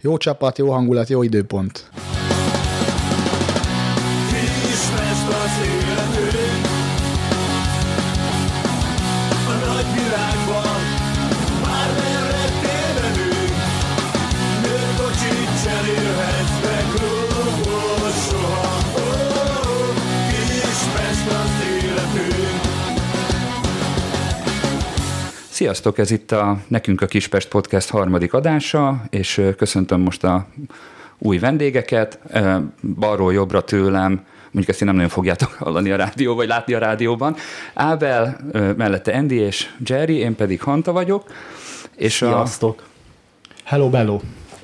Jó csapat, jó hangulat, jó időpont. Sziasztok, ez itt a Nekünk a Kispest Podcast harmadik adása, és köszöntöm most a új vendégeket, balról jobbra tőlem, mondjuk ezt én nem nagyon fogjátok hallani a rádió, vagy látni a rádióban. Ábel, mellette Andy és Jerry, én pedig Hanta vagyok. És Sziasztok! A... Hello, bello!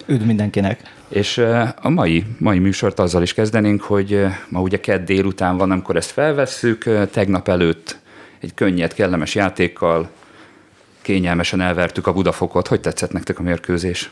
Üdv mindenkinek! És a mai, mai műsort azzal is kezdenénk, hogy ma ugye kedd délután van, amikor ezt felvesszük, tegnap előtt egy könnyed, kellemes játékkal kényelmesen elvertük a Budafokot. Hogy tetszett nektek a mérkőzés?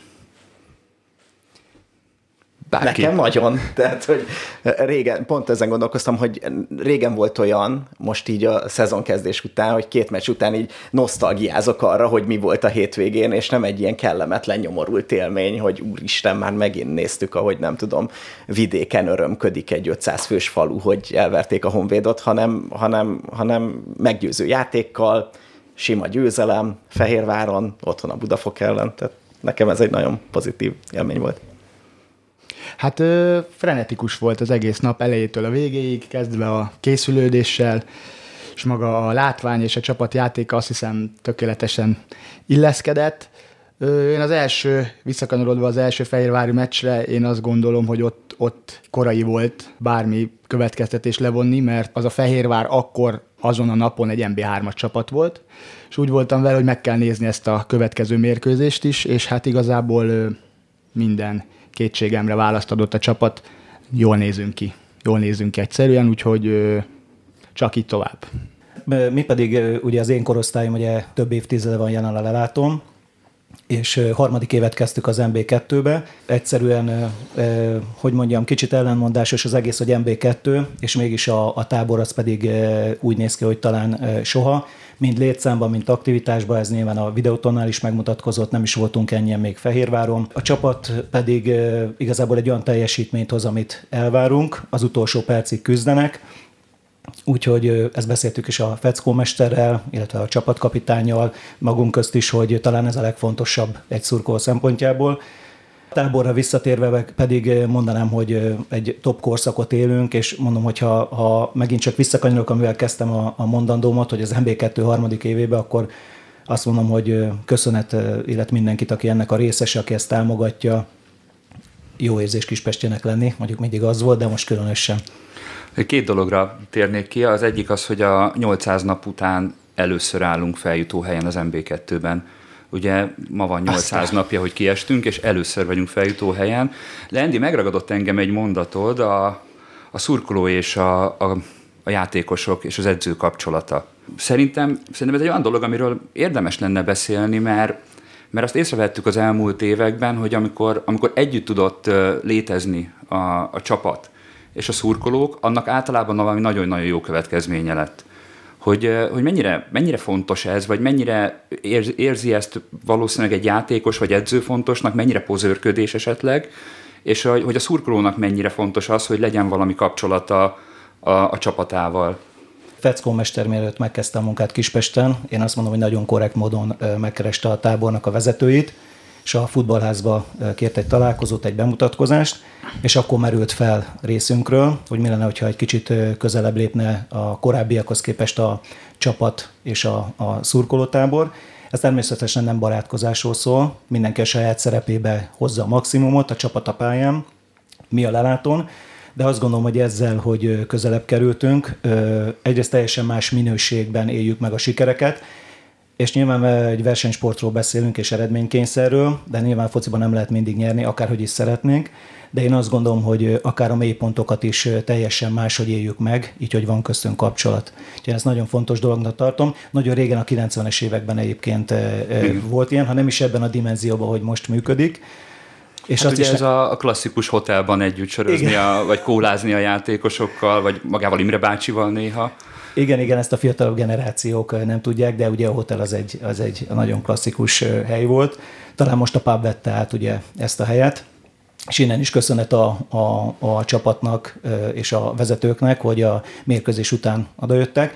Bárki. Nekem nagyon. Tehát, hogy régen, pont ezen gondolkoztam, hogy régen volt olyan, most így a szezonkezdés után, hogy két meccs után így nosztalgiázok arra, hogy mi volt a hétvégén, és nem egy ilyen kellemetlen nyomorult élmény, hogy úristen, már megint néztük, ahogy nem tudom, vidéken örömködik egy 500 fős falu, hogy elverték a Honvédot, hanem, hanem, hanem meggyőző játékkal, sima győzelem, Fehérváron, otthon a Budafok ellen, tehát nekem ez egy nagyon pozitív élmény volt. Hát ö, frenetikus volt az egész nap elejétől a végéig, kezdve a készülődéssel, és maga a látvány és a csapatjátéka azt hiszem tökéletesen illeszkedett. Ö, én az első, visszakanyarodva az első Fehérvári meccsre, én azt gondolom, hogy ott, ott korai volt bármi következtetés levonni, mert az a Fehérvár akkor azon a napon egy MB3-as csapat volt, és úgy voltam vele, hogy meg kell nézni ezt a következő mérkőzést is, és hát igazából minden kétségemre választ adott a csapat, jól nézünk ki. Jól nézünk ki egyszerűen, úgyhogy csak így tovább. Mi pedig ugye az én korosztályom ugye több évtizede van jelen a lelátom, és harmadik évet kezdtük az MB2-be. Egyszerűen, hogy mondjam, kicsit ellenmondásos az egész, hogy MB2, és mégis a, a tábor az pedig úgy néz ki, hogy talán soha. Mind létszámban, mint aktivitásban, ez nyilván a videótonnál is megmutatkozott, nem is voltunk ennyien még Fehérváron. A csapat pedig igazából egy olyan teljesítményt hoz, amit elvárunk, az utolsó percig küzdenek, Úgyhogy ezt beszéltük is a feckómesterrel, illetve a csapatkapitányjal, magunk közt is, hogy talán ez a legfontosabb egy szurkoló szempontjából. A táborra visszatérve pedig mondanám, hogy egy top korszakot élünk, és mondom, hogy ha, ha megint csak visszakanyarok, amivel kezdtem a, a mondandómat, hogy az MB2 harmadik évébe, akkor azt mondom, hogy köszönet illet mindenkit, aki ennek a részese, aki ezt támogatja. Jó érzés Kispestjének lenni, mondjuk mindig az volt, de most különösen. Két dologra térnék ki. Az egyik az, hogy a 800 nap után először állunk feljutó helyen az MB2-ben. Ugye ma van 800 Aztán. napja, hogy kiestünk, és először vagyunk feljutó helyen. Lendi megragadott engem egy mondatod, a, a szurkoló és a, a, a játékosok és az edző kapcsolata. Szerintem, szerintem ez egy olyan dolog, amiről érdemes lenne beszélni, mert mert azt észrevettük az elmúlt években, hogy amikor, amikor együtt tudott létezni a, a csapat, és a szurkolók, annak általában valami nagyon-nagyon jó következménye lett. Hogy, hogy mennyire, mennyire fontos ez, vagy mennyire érzi ezt valószínűleg egy játékos vagy edző fontosnak, mennyire pozőrködés esetleg, és hogy a szurkolónak mennyire fontos az, hogy legyen valami kapcsolata a, a csapatával. Feckó mester mielőtt megkezdte a munkát Kispesten, én azt mondom, hogy nagyon korrekt módon megkereste a tábornak a vezetőit, és a futballházba kért egy találkozót, egy bemutatkozást, és akkor merült fel részünkről, hogy mi lenne, hogyha egy kicsit közelebb lépne a korábbiakhoz képest a csapat és a, a szurkolótábor. Ez természetesen nem barátkozásról szól, mindenki a saját szerepébe hozza a maximumot a csapat a pályán, mi a lelátón, de azt gondolom, hogy ezzel, hogy közelebb kerültünk, egyrészt teljesen más minőségben éljük meg a sikereket, és nyilván egy versenysportról beszélünk és eredménykényszerről, de nyilván fociban nem lehet mindig nyerni, akárhogy is szeretnénk, de én azt gondolom, hogy akár a mélypontokat is teljesen máshogy éljük meg, így, hogy van köztünk kapcsolat. Úgyhogy ezt nagyon fontos dolognak tartom. Nagyon régen a 90-es években egyébként Igen. volt ilyen, ha nem is ebben a dimenzióban, hogy most működik. És hát ugye is... ez a klasszikus hotelban együtt sörözni, a, vagy kólázni a játékosokkal, vagy magával Imre bácsival néha. Igen, igen, ezt a fiatalabb generációk nem tudják, de ugye a hotel az egy, az egy nagyon klasszikus hely volt. Talán most a pub vette át ugye ezt a helyet. és innen is köszönet a, a, a csapatnak és a vezetőknek, hogy a mérkőzés után odajöttek.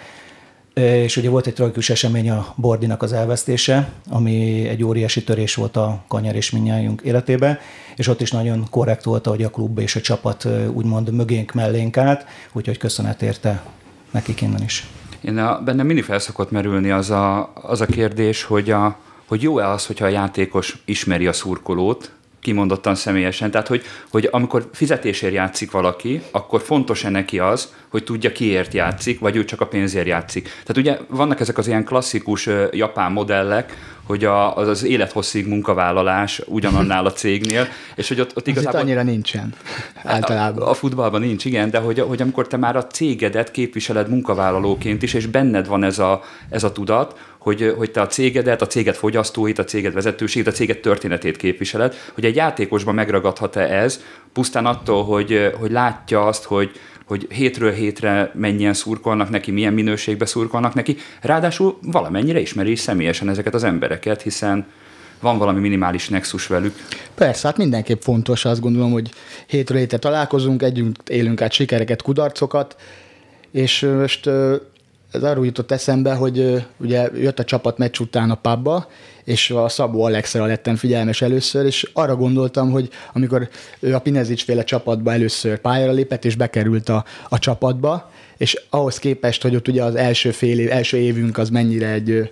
És ugye volt egy tragikus esemény a Bordinak az elvesztése, ami egy óriási törés volt a kanyar és minnyájunk életébe, és ott is nagyon korrekt volt, hogy a klub és a csapat úgymond mögénk mellénk állt, úgyhogy köszönet érte nekik innen is. Én a, bennem mindig felszokott merülni az a, az a kérdés, hogy, a, hogy jó-e az, hogyha a játékos ismeri a szurkolót, kimondottan személyesen. Tehát, hogy, hogy amikor fizetésért játszik valaki, akkor fontos-e neki az, hogy tudja kiért játszik, vagy ő csak a pénzért játszik. Tehát ugye vannak ezek az ilyen klasszikus uh, japán modellek, hogy a, az, az élethosszig munkavállalás ugyanannál a cégnél, és hogy ott, ott igazából... annyira nincsen általában. A, a futballban nincs, igen, de hogy, hogy amikor te már a cégedet képviseled munkavállalóként is, és benned van ez a, ez a tudat, hogy, hogy te a cégedet, a céged fogyasztóit, a céged vezetőségét, a céged történetét képviseled, hogy egy játékosban megragadhat-e ez, pusztán attól, hogy, hogy látja azt, hogy, hogy hétről hétre mennyien szurkolnak neki, milyen minőségbe szurkolnak neki, ráadásul valamennyire ismeri is személyesen ezeket az embereket, hiszen van valami minimális nexus velük. Persze, hát mindenképp fontos, azt gondolom, hogy hétről hétre találkozunk, együtt élünk át sikereket, kudarcokat, és most ez arról jutott eszembe, hogy ugye jött a csapat meccs után a pubba, és a Szabó Alexra lettem figyelmes először, és arra gondoltam, hogy amikor ő a Pinezics féle csapatba először pályára lépett, és bekerült a, a csapatba, és ahhoz képest, hogy ott ugye az első fél év, első évünk az mennyire egy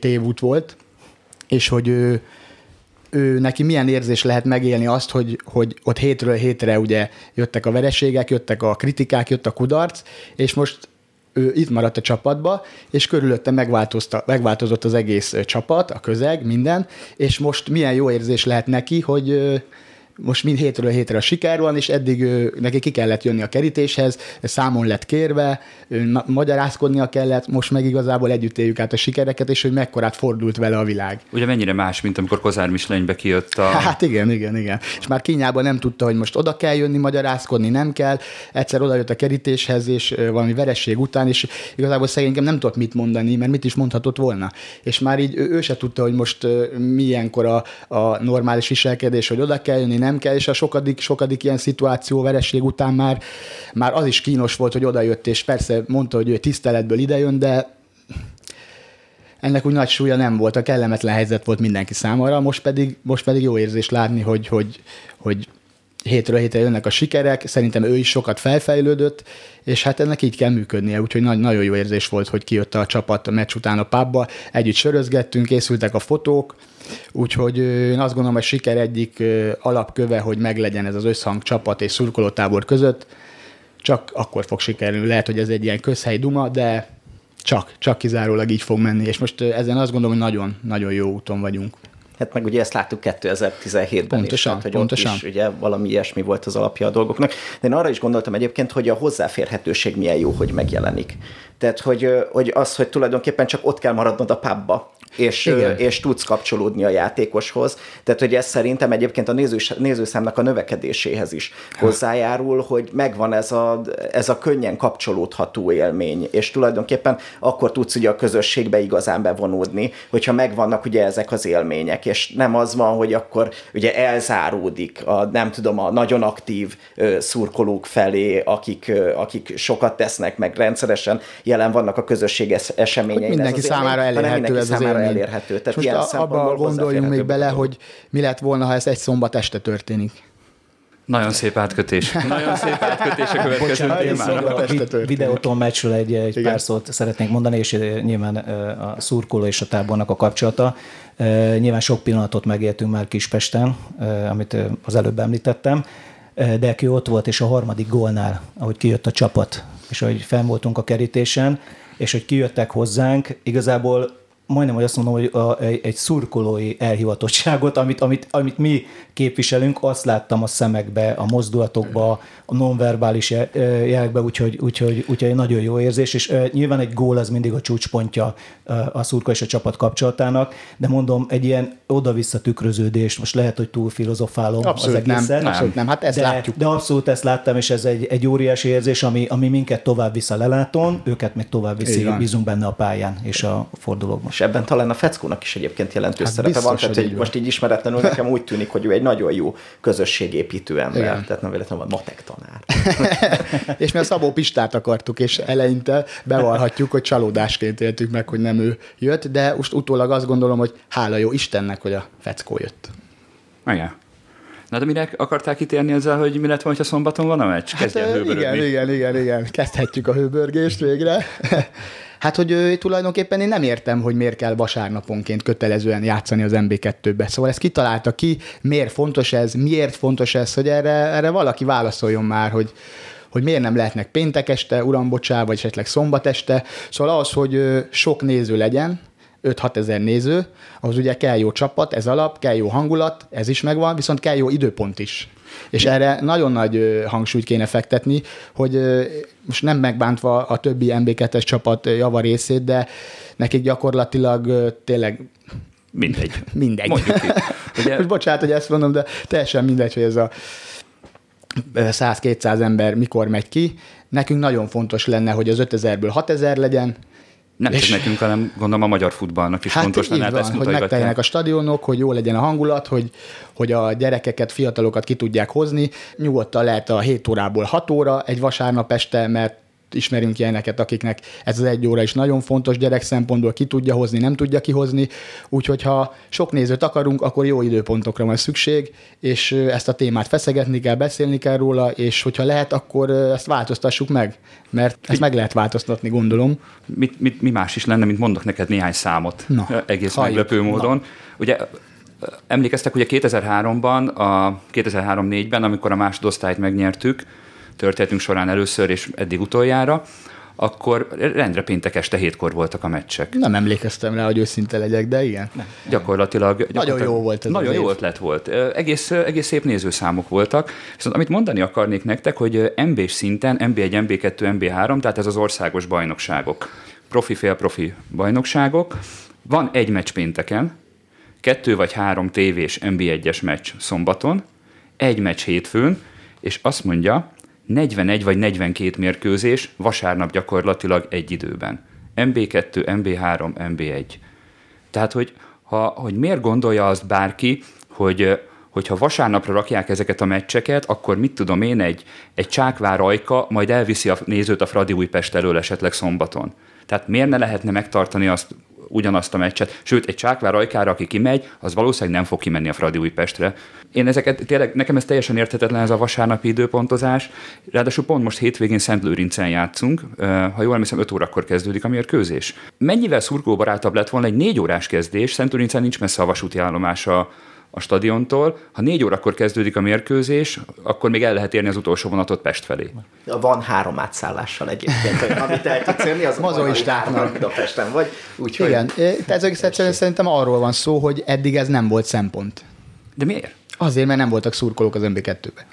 tévút volt, és hogy ő, ő neki milyen érzés lehet megélni azt, hogy, hogy ott hétről hétre ugye jöttek a vereségek, jöttek a kritikák, jött a kudarc, és most ő itt maradt a csapatba, és körülötte megváltozott az egész csapat, a közeg, minden, és most milyen jó érzés lehet neki, hogy most mind hétről hétre a siker van, és eddig ő, neki ki kellett jönni a kerítéshez, számon lett kérve, ő magyarázkodnia kellett, most meg igazából együtt éljük át a sikereket, és hogy mekkorát fordult vele a világ. Ugye mennyire más, mint amikor Kozár Mislenybe kijött a... Hát igen, igen, igen. És már Kínjában nem tudta, hogy most oda kell jönni, magyarázkodni nem kell. Egyszer oda jött a kerítéshez, és valami veresség után, és igazából szegénykem nem tudott mit mondani, mert mit is mondhatott volna. És már így ő, ő se tudta, hogy most milyenkor a, a normális viselkedés, hogy oda kell jönni, nem kell, és a sokadik, sokadik ilyen szituáció vereség után már, már az is kínos volt, hogy odajött, és persze mondta, hogy ő tiszteletből idejön, de ennek úgy nagy súlya nem volt, a kellemetlen helyzet volt mindenki számára, most pedig, most pedig jó érzés látni, hogy, hogy, hogy hétről hétre jönnek a sikerek, szerintem ő is sokat felfejlődött, és hát ennek így kell működnie, úgyhogy nagy, nagyon jó érzés volt, hogy kijött a csapat a meccs után a pubba, együtt sörözgettünk, készültek a fotók, úgyhogy én azt gondolom, hogy siker egyik alapköve, hogy meglegyen ez az összhang csapat és szurkolótábor között, csak akkor fog sikerülni. Lehet, hogy ez egy ilyen közhely duma, de csak, csak kizárólag így fog menni, és most ezen azt gondolom, hogy nagyon, nagyon jó úton vagyunk. Hát meg ugye ezt láttuk 2017-ben pontosan, is, tehát, hogy pontosan. ott is ugye valami ilyesmi volt az alapja a dolgoknak. De én arra is gondoltam egyébként, hogy a hozzáférhetőség milyen jó, hogy megjelenik. Tehát, hogy, hogy az, hogy tulajdonképpen csak ott kell maradnod a pubba, és, és tudsz kapcsolódni a játékoshoz. Tehát, hogy ez szerintem egyébként a nézős, nézőszámnak a növekedéséhez is hozzájárul, hogy megvan ez a, ez a könnyen kapcsolódható élmény, és tulajdonképpen akkor tudsz ugye a közösségbe igazán bevonódni, hogyha megvannak ugye ezek az élmények, és nem az van, hogy akkor ugye elzáródik a, nem tudom, a nagyon aktív szurkolók felé, akik, akik sokat tesznek, meg rendszeresen jelen vannak a közösség eseményein. Mindenki ez számára élmény, elérhető mindenki ez számára élmény. elérhető. Tehát most abban gondoljunk még bele, hogy mi lett volna, ha ez egy szombat este történik. Nagyon szép átkötés. Nagyon szép átkötés a következő témára. Videóton meccsről egy, egy pár szót szeretnék mondani, és nyilván a szurkoló és a tábornak a kapcsolata. Nyilván sok pillanatot megéltünk már Kispesten, amit az előbb említettem, de aki ott volt, és a harmadik gólnál, ahogy kijött a csapat, és ahogy fenn voltunk a kerítésen, és hogy kijöttek hozzánk, igazából majdnem, hogy azt mondom, hogy a, egy szurkolói elhivatottságot, amit, amit, amit mi képviselünk, azt láttam a szemekbe, a mozdulatokba, a nonverbális jelekbe, úgyhogy, úgyhogy, úgyhogy egy nagyon jó érzés, és nyilván egy gól az mindig a csúcspontja a szurka és a csapat kapcsolatának, de mondom, egy ilyen oda-vissza tükröződés, most lehet, hogy túl filozofálom abszolút az egészet. Nem, abszolút nem, hát ezt de, látjuk. De abszolút ezt láttam, és ez egy, egy óriási érzés, ami, ami minket tovább vissza leláton, őket meg tovább viszi, bízunk benne a pályán és a fordulók most. És ebben talán a Feckónak is egyébként jelentős hát szerepe van, tehát hogy most így ismeretlenül nekem úgy tűnik, hogy ő egy nagyon jó közösségépítő ember, Igen. tehát nem véletlenül van matek tanár. és mi a Szabó Pistát akartuk, és eleinte bevallhatjuk, hogy csalódásként éltük meg, hogy nem ő jött, de most utólag azt gondolom, hogy hála jó Istennek, hogy a Feckó jött. Igen. Na de mire akarták kitérni ezzel, hogy mi lett volna, ha szombaton van a meccs? Kezdje hát, igen, igen, igen, igen. Kezdhetjük a hőbörgést végre. Hát, hogy ő, tulajdonképpen én nem értem, hogy miért kell vasárnaponként kötelezően játszani az MB2-be. Szóval ezt kitalálta ki, miért fontos ez, miért fontos ez, hogy erre, erre valaki válaszoljon már, hogy, hogy miért nem lehetnek péntek este, uram, bocsá, vagy esetleg szombat este. Szóval ahhoz, hogy sok néző legyen, 5-6 ezer néző, ahhoz ugye kell jó csapat, ez alap, kell jó hangulat, ez is megvan, viszont kell jó időpont is. És erre nagyon nagy hangsúlyt kéne fektetni, hogy most nem megbántva a többi MB2-es csapat java részét, de nekik gyakorlatilag tényleg Mindegy. Mindegy. Ugye... Most bocsánat, hogy ezt mondom, de teljesen mindegy, hogy ez a 100-200 ember mikor megy ki. Nekünk nagyon fontos lenne, hogy az 5000-ből 6000 legyen, nem és csak nekünk, hanem gondolom a magyar futballnak is hát fontos lenne, van, ezt hogy megteljenek a stadionok, hogy jó legyen a hangulat, hogy, hogy a gyerekeket, fiatalokat ki tudják hozni. Nyugodtan lehet a 7 órából 6 óra egy vasárnap este, mert ismerünk ilyeneket, akiknek ez az egy óra is nagyon fontos gyerek szempontból, ki tudja hozni, nem tudja kihozni. Úgyhogy ha sok nézőt akarunk, akkor jó időpontokra van szükség, és ezt a témát feszegetni kell, beszélni kell róla, és hogyha lehet, akkor ezt változtassuk meg, mert ezt meg lehet változtatni, gondolom. Mit, mit, mi más is lenne, mint mondok neked néhány számot, Na, egész halljuk. meglepő módon. Na. Ugye emlékeztek, ugye 2003-ban, a 2003-4-ben, amikor a másodosztályt megnyertük, történetünk során először és eddig utoljára, akkor rendre péntek este hétkor voltak a meccsek. Nem emlékeztem rá, hogy őszinte legyek, de igen. Nem. Gyakorlatilag, gyakorlatilag. Nagyon jó volt ez Nagyon jó ötlet volt. Egész, egész szép nézőszámok voltak. Viszont amit mondani akarnék nektek, hogy MB-s szinten, MB1, MB2, MB3, tehát ez az országos bajnokságok, profi, félprofi bajnokságok, van egy meccs pénteken, kettő vagy három tévés MB1-es meccs szombaton, egy meccs hétfőn, és azt mondja, 41 vagy 42 mérkőzés vasárnap gyakorlatilag egy időben. MB2, MB3, MB1. Tehát, hogy, ha, hogy miért gondolja azt bárki, hogy hogyha vasárnapra rakják ezeket a meccseket, akkor mit tudom én, egy, egy csákvár rajka majd elviszi a nézőt a Fradi Újpest elől esetleg szombaton. Tehát miért ne lehetne megtartani azt ugyanazt a meccset. Sőt, egy Csákvár Rajkára, aki kimegy, az valószínűleg nem fog kimenni a Fradi Újpestre. Én ezeket tényleg, nekem ez teljesen érthetetlen ez a vasárnapi időpontozás. Ráadásul pont most hétvégén Szent Lőrincen játszunk, ha jól emlékszem, 5 órakor kezdődik a mérkőzés. Mennyivel szurkolóbarátabb lett volna egy négy órás kezdés, Szent Lőrincen nincs messze a vasúti állomása a stadiontól. Ha négy órakor kezdődik a mérkőzés, akkor még el lehet érni az utolsó vonatot Pest felé. Van három átszállással egyébként, amit el tudsz érni, az Mazoistáknak Budapesten vagy. Úgyhogy... Igen, ez egész egyszerűen szerintem arról van szó, hogy eddig ez nem volt szempont. De miért? Azért, mert nem voltak szurkolók az MB2-be.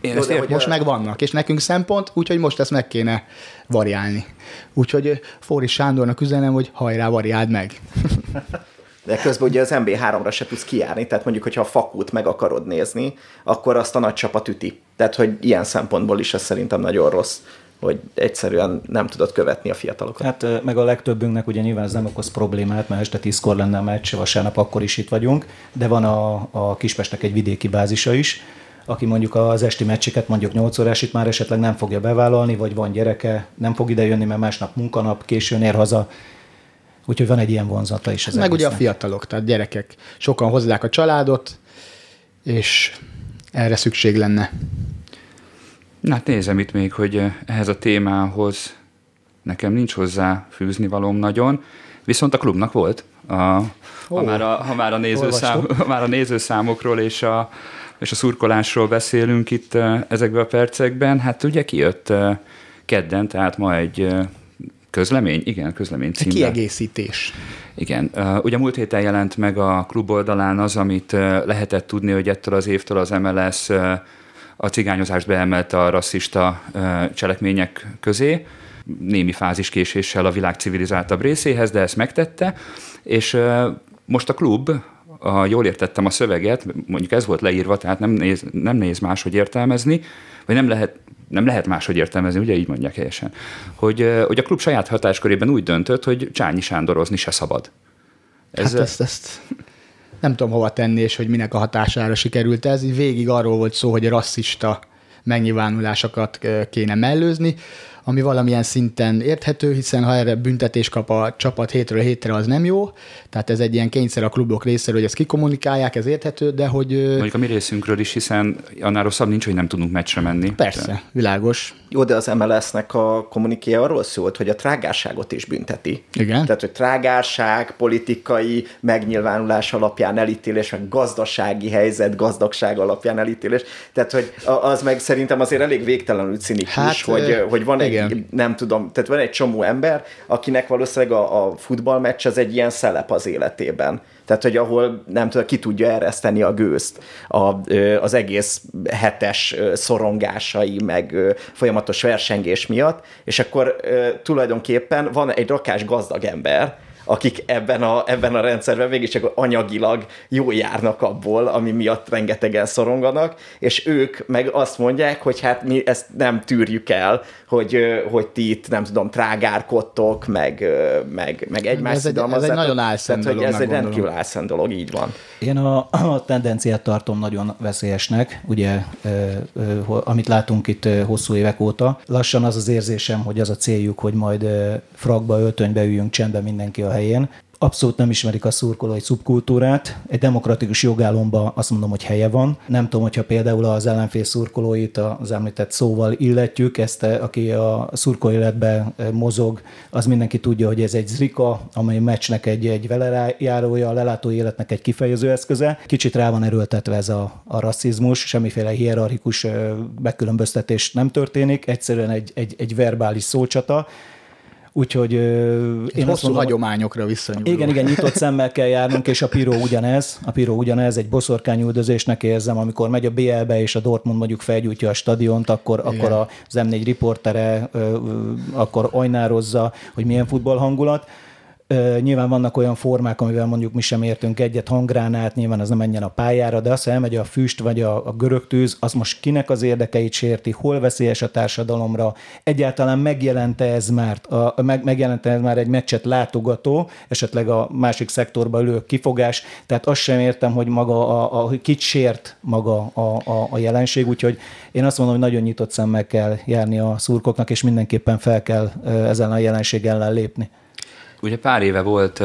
Én ezt ért, most a... meg vannak, és nekünk szempont, úgyhogy most ezt meg kéne variálni. Úgyhogy Fóri Sándornak üzenem, hogy hajrá, variáld meg. de közben ugye az MB3-ra se tudsz kijárni, tehát mondjuk, hogyha a fakút meg akarod nézni, akkor azt a nagy csapat üti. Tehát, hogy ilyen szempontból is ez szerintem nagyon rossz hogy egyszerűen nem tudod követni a fiatalokat. Hát meg a legtöbbünknek ugye nyilván ez nem okoz problémát, mert este tízkor lenne a meccs, vasárnap akkor is itt vagyunk, de van a, a Kispestnek egy vidéki bázisa is, aki mondjuk az esti meccseket mondjuk 8 órás itt már esetleg nem fogja bevállalni, vagy van gyereke, nem fog ide jönni, mert másnap munkanap, későn ér haza, Úgyhogy van egy ilyen vonzata is. Az Meg egésznek. ugye a fiatalok, tehát gyerekek. Sokan hozzák a családot, és erre szükség lenne. Na hát nézem itt még, hogy eh, ehhez a témához nekem nincs hozzá fűzni valóm nagyon, viszont a klubnak volt. A, oh, ha, már a, ha, már a nézőszám, ha már a nézőszámokról és a, és a szurkolásról beszélünk itt eh, ezekben a percekben, hát ugye kijött eh, kedden, tehát ma egy Közlemény? Igen, közlemény címben. Kiegészítés. Igen. Ugye múlt héten jelent meg a klub oldalán az, amit lehetett tudni, hogy ettől az évtől az MLS a cigányozást beemelte a rasszista cselekmények közé, némi fáziskéséssel a világ civilizáltabb részéhez, de ezt megtette, és most a klub, a, jól értettem a szöveget, mondjuk ez volt leírva, tehát nem néz, nem néz máshogy értelmezni, vagy nem lehet nem lehet máshogy értelmezni, ugye így mondják helyesen, hogy, hogy a klub saját hatáskörében úgy döntött, hogy Csányi Sándorozni se szabad. Ez hát ezt, ezt nem tudom hova tenni, és hogy minek a hatására sikerült ez. Végig arról volt szó, hogy rasszista megnyilvánulásokat kéne mellőzni, ami valamilyen szinten érthető, hiszen ha erre büntetés kap a csapat hétről hétre, az nem jó. Tehát ez egy ilyen kényszer a klubok részéről, hogy ezt kikommunikálják, ez érthető, de hogy... Mondjuk a mi részünkről is, hiszen annál rosszabb nincs, hogy nem tudunk meccsre menni. Persze, de. világos. Jó, de az MLS-nek a kommuniké arról szólt, hogy a trágárságot is bünteti. Igen. Tehát, hogy trágárság, politikai megnyilvánulás alapján elítélés, meg gazdasági helyzet, gazdagság alapján elítélés. Tehát, hogy az meg szerintem azért elég végtelenül cinikus, hát, hogy, hogy van egy igen. nem tudom, tehát van egy csomó ember, akinek valószínűleg a, a futballmeccs az egy ilyen szelep az életében. Tehát, hogy ahol nem tudom, ki tudja ereszteni a gőzt a, az egész hetes szorongásai, meg folyamatos versengés miatt, és akkor tulajdonképpen van egy rakás gazdag ember, akik ebben a, ebben a rendszerben mégiscsak anyagilag jól járnak abból, ami miatt rengetegen szoronganak, és ők meg azt mondják, hogy hát mi ezt nem tűrjük el, hogy, hogy ti itt, nem tudom, trágárkodtok, meg, meg, meg egymás ez egy, ez egy nagyon álszent dolog. Ez egy rendkívül álszent dolog, így van. Én a, a tendenciát tartom nagyon veszélyesnek, ugye, amit látunk itt hosszú évek óta. Lassan az az érzésem, hogy az a céljuk, hogy majd frakba, öltönybe üljünk csendbe mindenki a helyén abszolút nem ismerik a szurkolói szubkultúrát. Egy demokratikus jogálomba azt mondom, hogy helye van. Nem tudom, hogyha például az ellenfél szurkolóit az említett szóval illetjük, ezt aki a szurkoló életbe mozog, az mindenki tudja, hogy ez egy zrika, amely meccsnek egy, egy velejárója, a lelátó életnek egy kifejező eszköze. Kicsit rá van erőltetve ez a, a rasszizmus, semmiféle hierarchikus megkülönböztetés nem történik, egyszerűen egy, egy, egy verbális szócsata, Úgyhogy én hosszú mondom, hagyományokra visszanyúló. Igen, igen, nyitott szemmel kell járnunk, és a Piró ugyanez. A Piró ugyanez, egy boszorkányüldözésnek érzem, amikor megy a BL-be, és a Dortmund mondjuk felgyújtja a stadiont, akkor, akkor az M4 riportere akkor ajnározza, hogy milyen futball hangulat. Nyilván vannak olyan formák, amivel mondjuk mi sem értünk egyet, hangránát, nyilván az nem menjen a pályára, de az, ha elmegy a füst vagy a, a görög tűz, az most kinek az érdekeit sérti, hol veszélyes a társadalomra, egyáltalán megjelente ez már, a, meg, megjelente ez már egy meccset látogató, esetleg a másik szektorba ülő kifogás, tehát azt sem értem, hogy maga a, a kit sért maga a, a, a jelenség, úgyhogy én azt mondom, hogy nagyon nyitott szemmel kell járni a szurkoknak, és mindenképpen fel kell ezen a jelenség ellen lépni. Ugye pár éve volt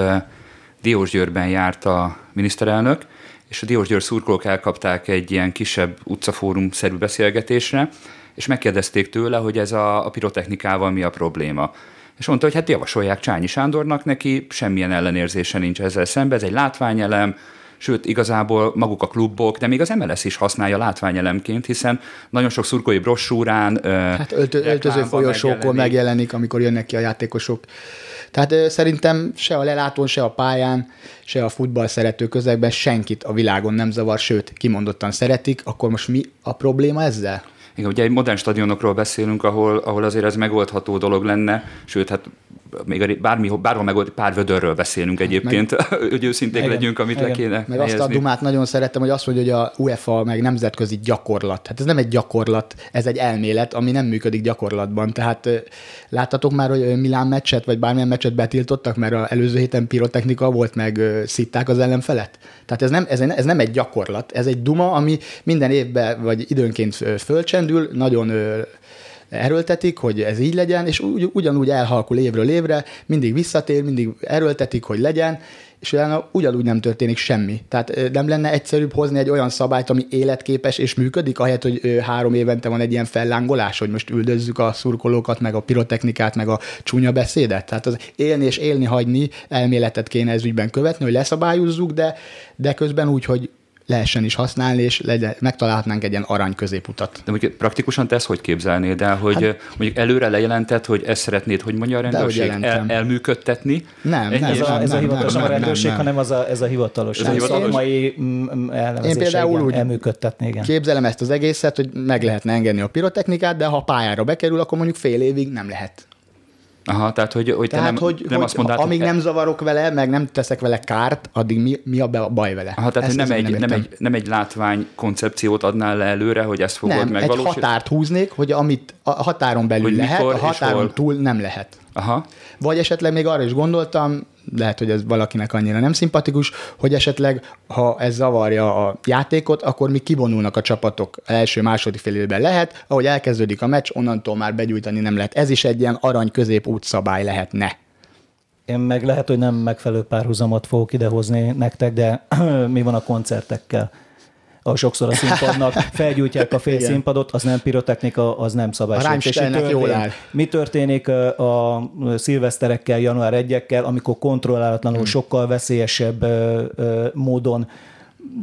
Diósgyőrben járt a miniszterelnök, és a Diósgyőr szurkolók elkapták egy ilyen kisebb utcafórum-szerű beszélgetésre, és megkérdezték tőle, hogy ez a, a pirotechnikával mi a probléma. És mondta, hogy hát javasolják Csányi Sándornak, neki semmilyen ellenérzése nincs ezzel szemben, ez egy látványelem, sőt, igazából maguk a klubok, de még az MLS is használja látványelemként, hiszen nagyon sok szurkolói brossúrán. Hát öltö, öltöző folyosókon megjelenik. megjelenik, amikor jönnek ki a játékosok tehát szerintem se a lelátón, se a pályán, se a futball szerető közegben senkit a világon nem zavar, sőt, kimondottan szeretik, akkor most mi a probléma ezzel? Igen, ugye egy modern stadionokról beszélünk, ahol, ahol azért ez megoldható dolog lenne, sőt, hát még bármi, bárhol megold, pár vödörről beszélünk egyébként, meg, hogy őszinték igen, legyünk, amit igen. le kéne Meg helyezni. azt a dumát nagyon szerettem, hogy azt mondja, hogy a UEFA meg nemzetközi gyakorlat. Hát ez nem egy gyakorlat, ez egy elmélet, ami nem működik gyakorlatban. Tehát láttatok már, hogy Milán meccset, vagy bármilyen meccset betiltottak, mert az előző héten pirotechnika volt, meg szitták az ellenfelet? Tehát ez nem, ez, ez nem egy gyakorlat, ez egy duma, ami minden évben, vagy időnként fölcsendül, nagyon erőltetik, hogy ez így legyen, és ugy, ugyanúgy elhalkul évről évre, mindig visszatér, mindig erőltetik, hogy legyen, és utána ugyanúgy nem történik semmi. Tehát nem lenne egyszerűbb hozni egy olyan szabályt, ami életképes és működik, ahelyett, hogy három évente van egy ilyen fellángolás, hogy most üldözzük a szurkolókat, meg a pirotechnikát, meg a csúnya beszédet. Tehát az élni és élni hagyni elméletet kéne ez ügyben követni, hogy leszabályozzuk, de, de közben úgy, hogy lehessen is használni, és legyen, megtalálhatnánk egy ilyen arany középutat. De mondjuk praktikusan te ezt hogy képzelnéd el, hogy hát, mondjuk előre lejelented, hogy ezt szeretnéd, hogy mondja a rendőrség, el, elműködtetni? Nem, nem, ez, a, ez a hivatalos nem, nem, a rendőrség, nem, nem. hanem az a, ez a hivatalos, ez a hivatalos. mai mm, mm, Én például úgy elműködtetni, igen. képzelem ezt az egészet, hogy meg lehetne engedni a pirotechnikát, de ha pályára bekerül, akkor mondjuk fél évig nem lehet. Aha, tehát hogy, hogy tehát, te nem, hogy, nem hogy azt mondád, amíg hogy... nem zavarok vele, meg nem teszek vele kárt, addig mi, mi a baj vele? Aha, tehát hogy nem, egy, nem, nem, egy, nem egy látvány koncepciót adnál le előre, hogy ezt fogod nem, megvalósítani? egy határt húznék, hogy amit a határon belül hogy lehet, a határon túl nem lehet. Aha. Vagy esetleg még arra is gondoltam, lehet, hogy ez valakinek annyira nem szimpatikus, hogy esetleg, ha ez zavarja a játékot, akkor mi kivonulnak a csapatok első-második fél időben lehet, ahogy elkezdődik a meccs, onnantól már begyújtani nem lehet. Ez is egy ilyen arany közép útszabály lehetne. Én meg lehet, hogy nem megfelelő párhuzamot fogok idehozni nektek, de mi van a koncertekkel? Ahol sokszor a színpadnak felgyújtják a fél színpadot, az nem pirotechnika, az nem szabálysértés. jól áll. Mi történik a szilveszterekkel, január 1 amikor kontrollálatlanul hmm. sokkal veszélyesebb módon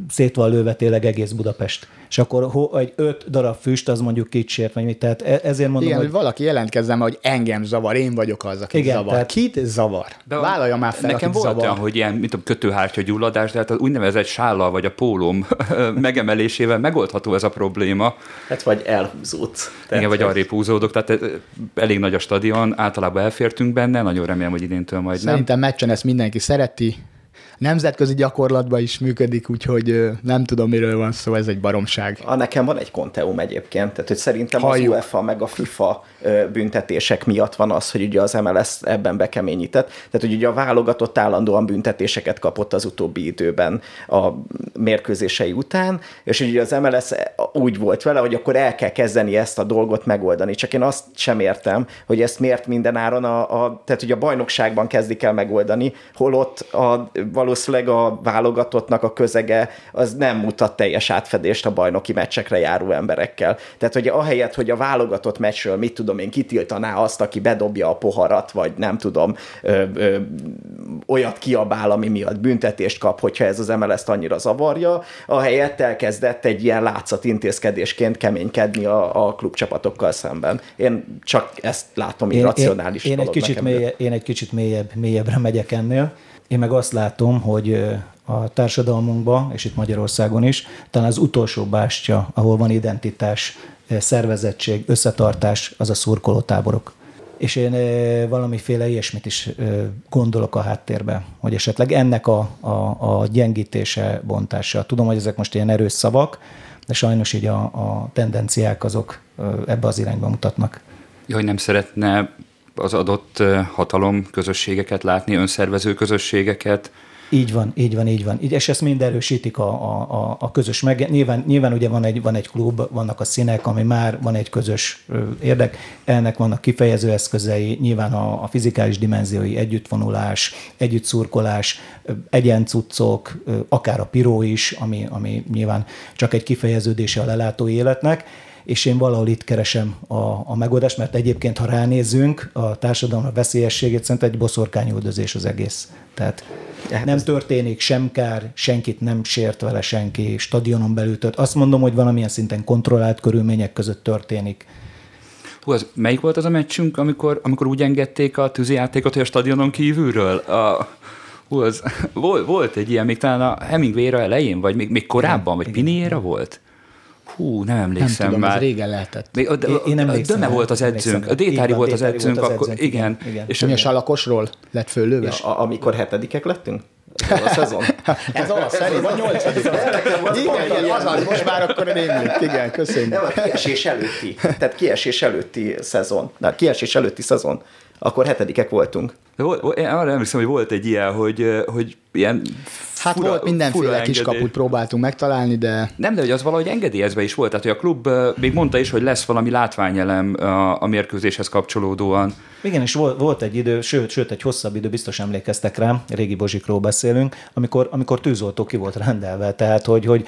szét van lőve tényleg egész Budapest. És akkor egy öt darab füst, az mondjuk kicsért, vagy mit. Tehát e- ezért mondom, Igen, hogy, hogy valaki jelentkezzem, hogy engem zavar, én vagyok az, aki Igen, zavar. Tehát... Kit zavar? De Vállalja már fel, Nekem volt zavar. olyan, hogy ilyen, mint a kötőhártya gyulladás, de hát az úgynevezett sállal vagy a pólóm megemelésével megoldható ez a probléma. Hát vagy elhúzódsz. Igen, vagy arrébb húzódok, tehát elég nagy a stadion, általában elfértünk benne, nagyon remélem, hogy idéntől majd Szerintem nem. meccsen ezt mindenki szereti, nemzetközi gyakorlatban is működik, úgyhogy nem tudom, miről van szó, ez egy baromság. A nekem van egy konteum egyébként, tehát hogy szerintem Halljuk. az UEFA meg a FIFA büntetések miatt van az, hogy ugye az MLS ebben bekeményített. Tehát, hogy ugye a válogatott állandóan büntetéseket kapott az utóbbi időben a mérkőzései után, és ugye az MLS úgy volt vele, hogy akkor el kell kezdeni ezt a dolgot megoldani. Csak én azt sem értem, hogy ezt miért minden áron a, a tehát hogy a bajnokságban kezdik el megoldani, holott a valószínűleg a válogatottnak a közege az nem mutat teljes átfedést a bajnoki meccsekre járó emberekkel. Tehát, hogy ahelyett, hogy a válogatott meccsről, mit tudom én, kitiltaná azt, aki bedobja a poharat, vagy nem tudom, ö, ö, olyat kiabál, ami miatt büntetést kap, hogyha ez az MLS-t annyira zavarja, ahelyett elkezdett egy ilyen látszat intézkedésként keménykedni a, a klubcsapatokkal szemben. Én csak ezt látom irracionális én, én, én, egy kicsit mélye, én egy kicsit mélyebb, mélyebbre megyek ennél. Én meg azt látom, hogy a társadalmunkban, és itt Magyarországon is, talán az utolsó bástya, ahol van identitás, szervezettség, összetartás, az a szurkolótáborok. És én valamiféle ilyesmit is gondolok a háttérbe, hogy esetleg ennek a, a, a gyengítése, bontása. Tudom, hogy ezek most ilyen erős szavak, de sajnos így a, a tendenciák azok ebbe az irányba mutatnak. Ja, hogy nem szeretne az adott hatalom közösségeket látni, önszervező közösségeket. Így van, így van, így van. És ezt mind erősítik a, a, a közös meg. Nyilván, nyilván ugye van egy, van egy klub, vannak a színek, ami már van egy közös érdek, ennek vannak kifejező eszközei, nyilván a, a fizikális dimenziói, együttvonulás, együttszurkolás, egyencuccok, akár a piró is, ami, ami nyilván csak egy kifejeződése a lelátó életnek és én valahol itt keresem a, a megoldást, mert egyébként, ha ránézünk, a társadalom a veszélyességét szerint egy boszorkányüldözés az egész. Tehát hát nem ez... történik sem kár, senkit nem sért vele senki, stadionon belül tört. Azt mondom, hogy valamilyen szinten kontrollált körülmények között történik. Hú, az, melyik volt az a meccsünk, amikor, amikor úgy engedték a tűzijátékot, hogy a stadionon kívülről? A, hú, az, volt, volt egy ilyen, még talán a Hemingway-ra elején, vagy még, még korábban, vagy Piniéra volt? Hú, nem emlékszem nem tudom, már. Ez régen lehetett. Még, a, én, én emlékszem. Döme volt az edzőnk, a Détári volt az edzőnk, akkor edzőnk, igen. igen. És a salakosról lett föllőve? Ja, amikor hetedikek lettünk? Ez a szezon? Ez az, szerint, vagy nyolcadik. Igen, igen, az az, most már akkor rémlik. Igen, köszönjük. Nem, a kiesés előtti, tehát kiesés előtti szezon. Na, kiesés előtti szezon akkor hetedikek voltunk. Volt, én arra emlékszem, hogy volt egy ilyen, hogy, hogy ilyen Hát fura, volt mindenféle kiskaput próbáltunk megtalálni, de... Nem, de hogy az valahogy engedélyezve is volt. Tehát, hogy a klub még mondta is, hogy lesz valami látványelem a, a mérkőzéshez kapcsolódóan. Igen, és volt, volt egy idő, sőt, sőt, egy hosszabb idő, biztos emlékeztek rá, régi Bozsikról beszélünk, amikor, amikor tűzoltó ki volt rendelve. Tehát, hogy, hogy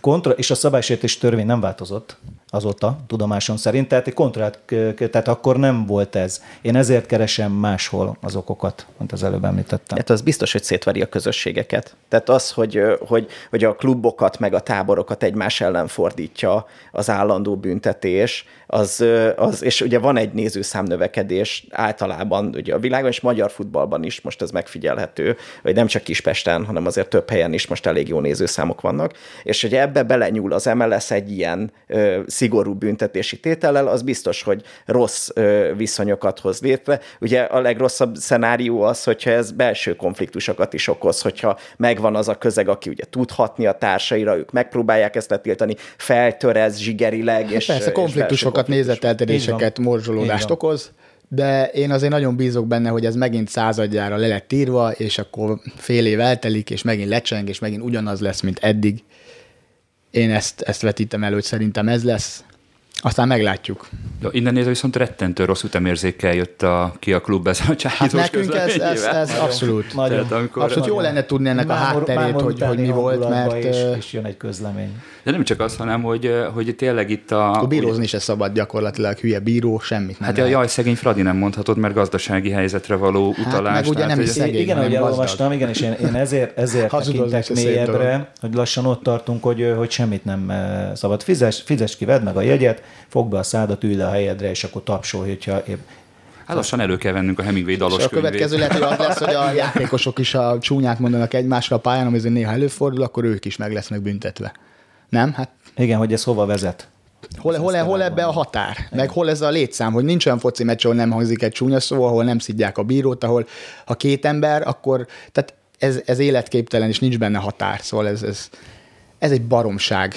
kontra, és a szabálysértés törvény nem változott azóta, tudomásom szerint, tehát egy kontrát, tehát akkor nem volt ez. Én ezért keresem máshol az okokat, mint az előbb említettem. Hát az biztos, hogy szétveri a közösségeket. Tehát az, hogy, hogy, hogy a klubokat meg a táborokat egymás ellen fordítja az állandó büntetés, az, az, és ugye van egy nézőszám növekedés általában ugye a világon, és magyar futballban is most ez megfigyelhető, hogy nem csak Kispesten, hanem azért több helyen is most elég jó nézőszámok vannak, és hogy ebbe belenyúl az MLS egy ilyen ö, szigorú büntetési tétellel, az biztos, hogy rossz ö, viszonyokat hoz létre. Ugye a legrosszabb szenárió az, hogyha ez belső konfliktusokat is okoz, hogyha megvan az a közeg, aki ugye tudhatni a társaira, ők megpróbálják ezt letiltani, feltörez zsigerileg. És, Persze, konfliktusokat, nézeteltéréseket, morzsolódást okoz de én azért nagyon bízok benne, hogy ez megint századjára le lett írva, és akkor fél év eltelik, és megint lecseng, és megint ugyanaz lesz, mint eddig. Én ezt, ezt vetítem elő, hogy szerintem ez lesz. Aztán meglátjuk. De innen nézve viszont rettentő rossz ütemérzékkel jött a, ki a klub ezzel a Hát nekünk ez, ez, ez abszolút. Nagyon, Tehát, amikor abszolút jó lenne tudni ennek mámor, a hátterét, hogy, hogy mi volt, mert... És, és jön egy közlemény. De nem csak az, hanem hogy, hogy tényleg itt a... Akkor bírózni ugye, se szabad gyakorlatilag, hülye bíró, semmit nem Hát lehet. a jaj, szegény Fradi nem mondhatod, mert gazdasági helyzetre való hát, utalás. Meg ugye nem is szegény, Igen, ahogy elolvastam, igen, és én, én ezért, ezért tekintek mélyebbre, hogy lassan ott tartunk, hogy, hogy semmit nem szabad. Fizes, fizes ki, vedd meg a jegyet, fogd be a szádat, ülj le a helyedre, és akkor tapsolj, hogyha épp Hát lassan elő kell vennünk a Hemingway dalos és a következő lehet, hogy az lesz, hogy a játékosok is a csúnyát mondanak egymásra a pályán, ami néha előfordul, akkor ők is meg lesznek büntetve. Nem? Hát... Igen, hogy ez hova vezet. Hol, hol, hol ebbe a határ? Igen. Meg hol ez a létszám, hogy nincs olyan foci meccs, ahol nem hangzik egy csúnya szó, ahol nem szidják a bírót, ahol ha két ember, akkor tehát ez, ez életképtelen, és nincs benne határ. Szóval ez, ez, ez egy baromság.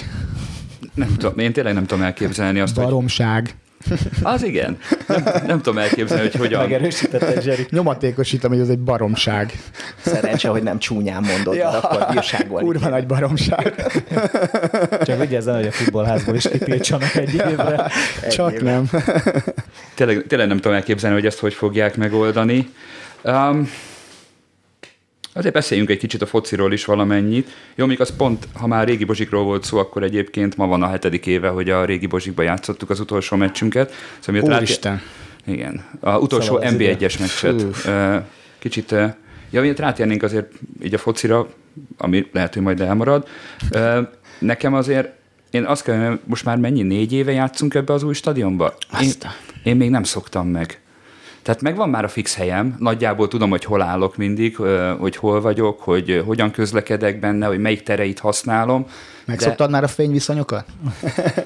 Nem tudom, én tényleg nem tudom elképzelni azt, Baromság. Hogy az igen. Nem, nem tudom elképzelni, hogy hogyan. Megerősítette Zseri. Nyomatékosítom, hogy ez egy baromság. Szerencse, hogy nem csúnyán mondod, ja, akkor bírság volt. Kurva nagy baromság. Csak vigyázz hogy a futballházból is kitiltsanak egy évre. Csak évre. nem. Tényleg, tényleg nem tudom elképzelni, hogy ezt hogy fogják megoldani. Um, Azért beszéljünk egy kicsit a fociról is valamennyit. Jó, még az pont, ha már régi Bozsikról volt szó, akkor egyébként ma van a hetedik éve, hogy a régi Bozsikba játszottuk az utolsó meccsünket. Szóval Úristen! Rá... Igen. A utolsó szóval NB1-es meccset. Kicsit, ja, miért rátérnénk azért így a focira, ami lehet, hogy majd elmarad. Nekem azért én azt kell, most már mennyi, négy éve játszunk ebbe az új stadionba? Én, én még nem szoktam meg. Tehát megvan már a fix helyem, nagyjából tudom, hogy hol állok mindig, hogy hol vagyok, hogy hogyan közlekedek benne, hogy melyik tereit használom. Megszoktad de... már a fényviszonyokat?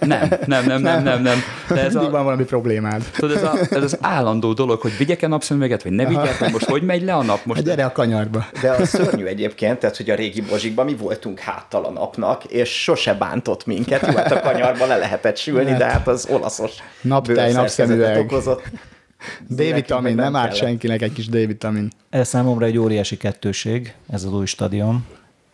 Nem, nem, nem, nem, nem. nem. De ez a... van valami problémád. Tudod, ez, a, ez az állandó dolog, hogy vigyek-e napszemüveget, vagy ne vigyek, most hogy megy le a nap? Most gyere a kanyarba. De a szörnyű egyébként, tehát, hogy a régi bozsikban mi voltunk háttal a napnak, és sose bántott minket, jó, hát a kanyarba le lehetett sülni, de hát az olaszos naptej, napszemüveg. Okozott. D-vitamin, nem árt senkinek egy kis D-vitamin. Ez számomra egy óriási kettőség, ez az új stadion.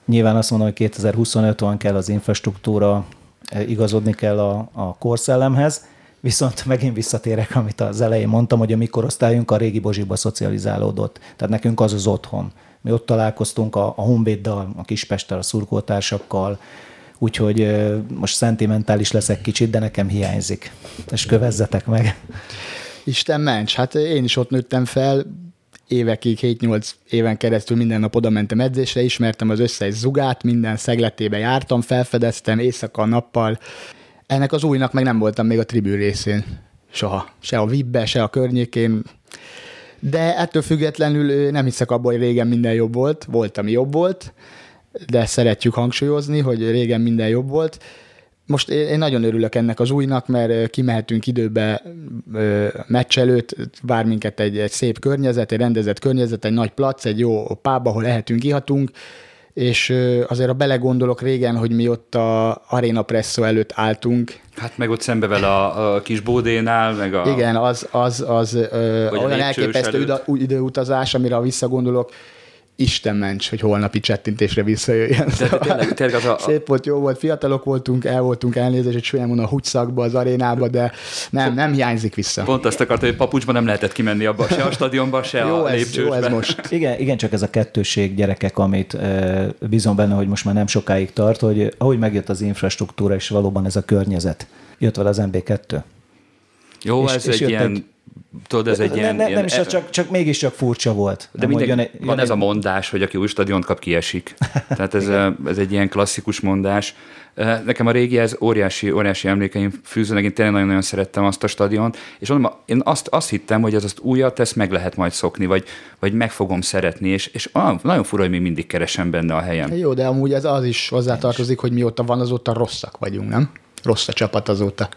Nyilván azt mondom, hogy 2025 van kell az infrastruktúra, eh, igazodni kell a, a korszellemhez, viszont megint visszatérek, amit az elején mondtam, hogy a mi korosztályunk a régi Bozsiba szocializálódott. Tehát nekünk az az otthon. Mi ott találkoztunk a, a Honvéddal, a Kispesttel, a szurkótársakkal, úgyhogy eh, most szentimentális leszek kicsit, de nekem hiányzik. És kövezzetek meg. Isten ments, hát én is ott nőttem fel, évekig, 7-8 éven keresztül minden nap oda mentem edzésre, ismertem az összes zugát, minden szegletébe jártam, felfedeztem éjszaka, nappal. Ennek az újnak meg nem voltam még a tribű részén. Soha. Se a vibbe, se a környékén. De ettől függetlenül nem hiszek abban, hogy régen minden jobb volt. Volt, ami jobb volt, de szeretjük hangsúlyozni, hogy régen minden jobb volt most én nagyon örülök ennek az újnak, mert kimehetünk időbe meccs előtt, vár minket egy, egy szép környezet, egy rendezett környezet, egy nagy plac, egy jó pába, ahol lehetünk, ihatunk, és azért a belegondolok régen, hogy mi ott a Arena Presso előtt álltunk. Hát meg ott szembe vele a, a kis bódénál, meg a... Igen, az, az, az ö, olyan elképesztő időutazás, amire visszagondolok, Isten ments, hogy holnapi csettintésre visszajöjjön. De, de tényleg, tényleg az a, Szép volt, jó volt, fiatalok voltunk, el voltunk elnézést, hogy súlyán a húgyszakba, az arénába, de nem, nem hiányzik vissza. Pont azt akartam, hogy papucsban nem lehetett kimenni abba, se a stadionba, se jó a ez, Jó ez most. Igen, igen, csak ez a kettőség gyerekek, amit e, bízom benne, hogy most már nem sokáig tart, hogy ahogy megjött az infrastruktúra, és valóban ez a környezet, jött vele az MB2. Jó, és, ez és egy ilyen egy tudod, ez egy ne, ilyen... Ne, nem is, csak, csak mégiscsak furcsa volt. De minden, jön, jön van ez a mondás, hogy aki új stadiont kap, kiesik. Tehát ez, ez egy ilyen klasszikus mondás. Nekem a régi ez óriási, óriási emlékeim fűzőnek, én tényleg nagyon-nagyon szerettem azt a stadiont, és mondom, én azt, azt hittem, hogy az azt újat, ezt meg lehet majd szokni, vagy, vagy meg fogom szeretni, és, és nagyon fura, hogy még mindig keresem benne a helyem. Jó, de amúgy ez az is hozzátartozik, hogy mióta van, azóta rosszak vagyunk, nem? Rossz a csapat azóta.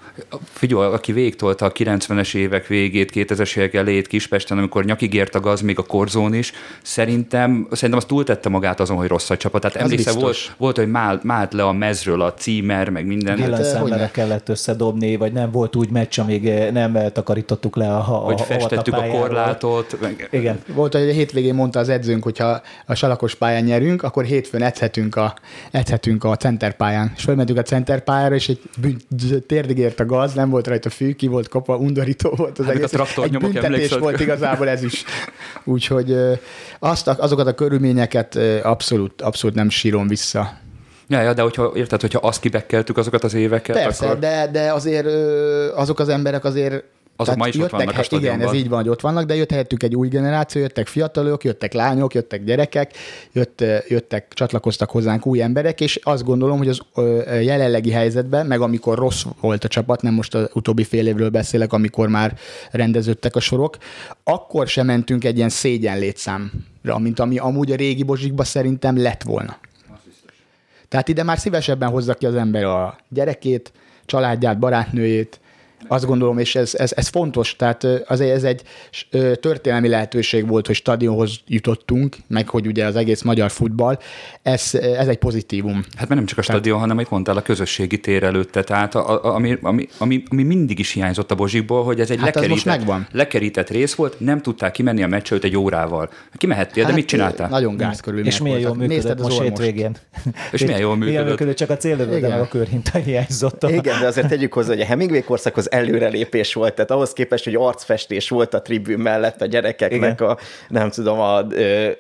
Figyelj, aki végtolta a 90-es évek végét, 2000-es évek elejét Kispesten, amikor nyakig ért a gaz, még a korzón is, szerintem, szerintem azt túltette magát azon, hogy rossz a csapat. Tehát emlékszem, volt, volt, hogy mált, mált le a mezről a címer, meg minden. Villanszemlere hát, kellett összedobni, vagy nem volt úgy meccs, amíg nem takarítottuk le a, a Hogy festettük a, a korlátot. Meg... Igen. Volt, hogy a hétvégén mondta az edzőnk, hogy ha a salakos pályán nyerünk, akkor hétfőn edzhetünk a, edzhetünk a centerpályán. És fölmentünk a centerpályára, és egy térdig ért a gaz, nem volt rajta fű, ki volt kapa, undorító volt az hát egész. A egy büntetés volt igazából ez is. Úgyhogy azt, azokat a körülményeket abszolút, abszolút nem sírom vissza. Ja, ja, de hogyha, érted, hogyha azt kibekkeltük azokat az éveket, Persze, akkor... de, de azért azok az emberek azért azok Tehát ma is jöttek, ott vannak a Igen, ez így van, hogy ott vannak, de jötthetünk egy új generáció, jöttek fiatalok, jöttek lányok, jöttek gyerekek, jött, jöttek, csatlakoztak hozzánk új emberek, és azt gondolom, hogy az jelenlegi helyzetben, meg amikor rossz volt a csapat, nem most az utóbbi fél évről beszélek, amikor már rendeződtek a sorok, akkor sem mentünk egy ilyen szégyen létszámra, mint ami amúgy a régi bozsikba szerintem lett volna. Tehát ide már szívesebben hozza ki az ember a gyerekét, családját, barátnőjét, azt gondolom, és ez, ez, ez fontos, tehát azért ez egy történelmi lehetőség volt, hogy stadionhoz jutottunk, meg hogy ugye az egész magyar futball, ez, ez egy pozitívum. Hát mert nem csak a stadion, tehát, hanem, amit mondtál, a közösségi tér előtte, tehát a, a, ami, ami, ami, ami, mindig is hiányzott a Bozsikból, hogy ez egy hát lekerített, lekerített rész volt, nem tudták kimenni a meccs egy órával. Kimehettél, hát, de mit csináltál? Nagyon gáz körül. És milyen jól működött most hétvégén. És milyen jól működött. Milyen működött, csak a céllövő, meg a körhinta hiányzott. Igen, de azért tegyük hozzá, hogy a Hemingway korszakhoz az előrelépés volt, tehát ahhoz képest, hogy arcfestés volt a tribün mellett a gyerekeknek Igen. a, nem tudom, a,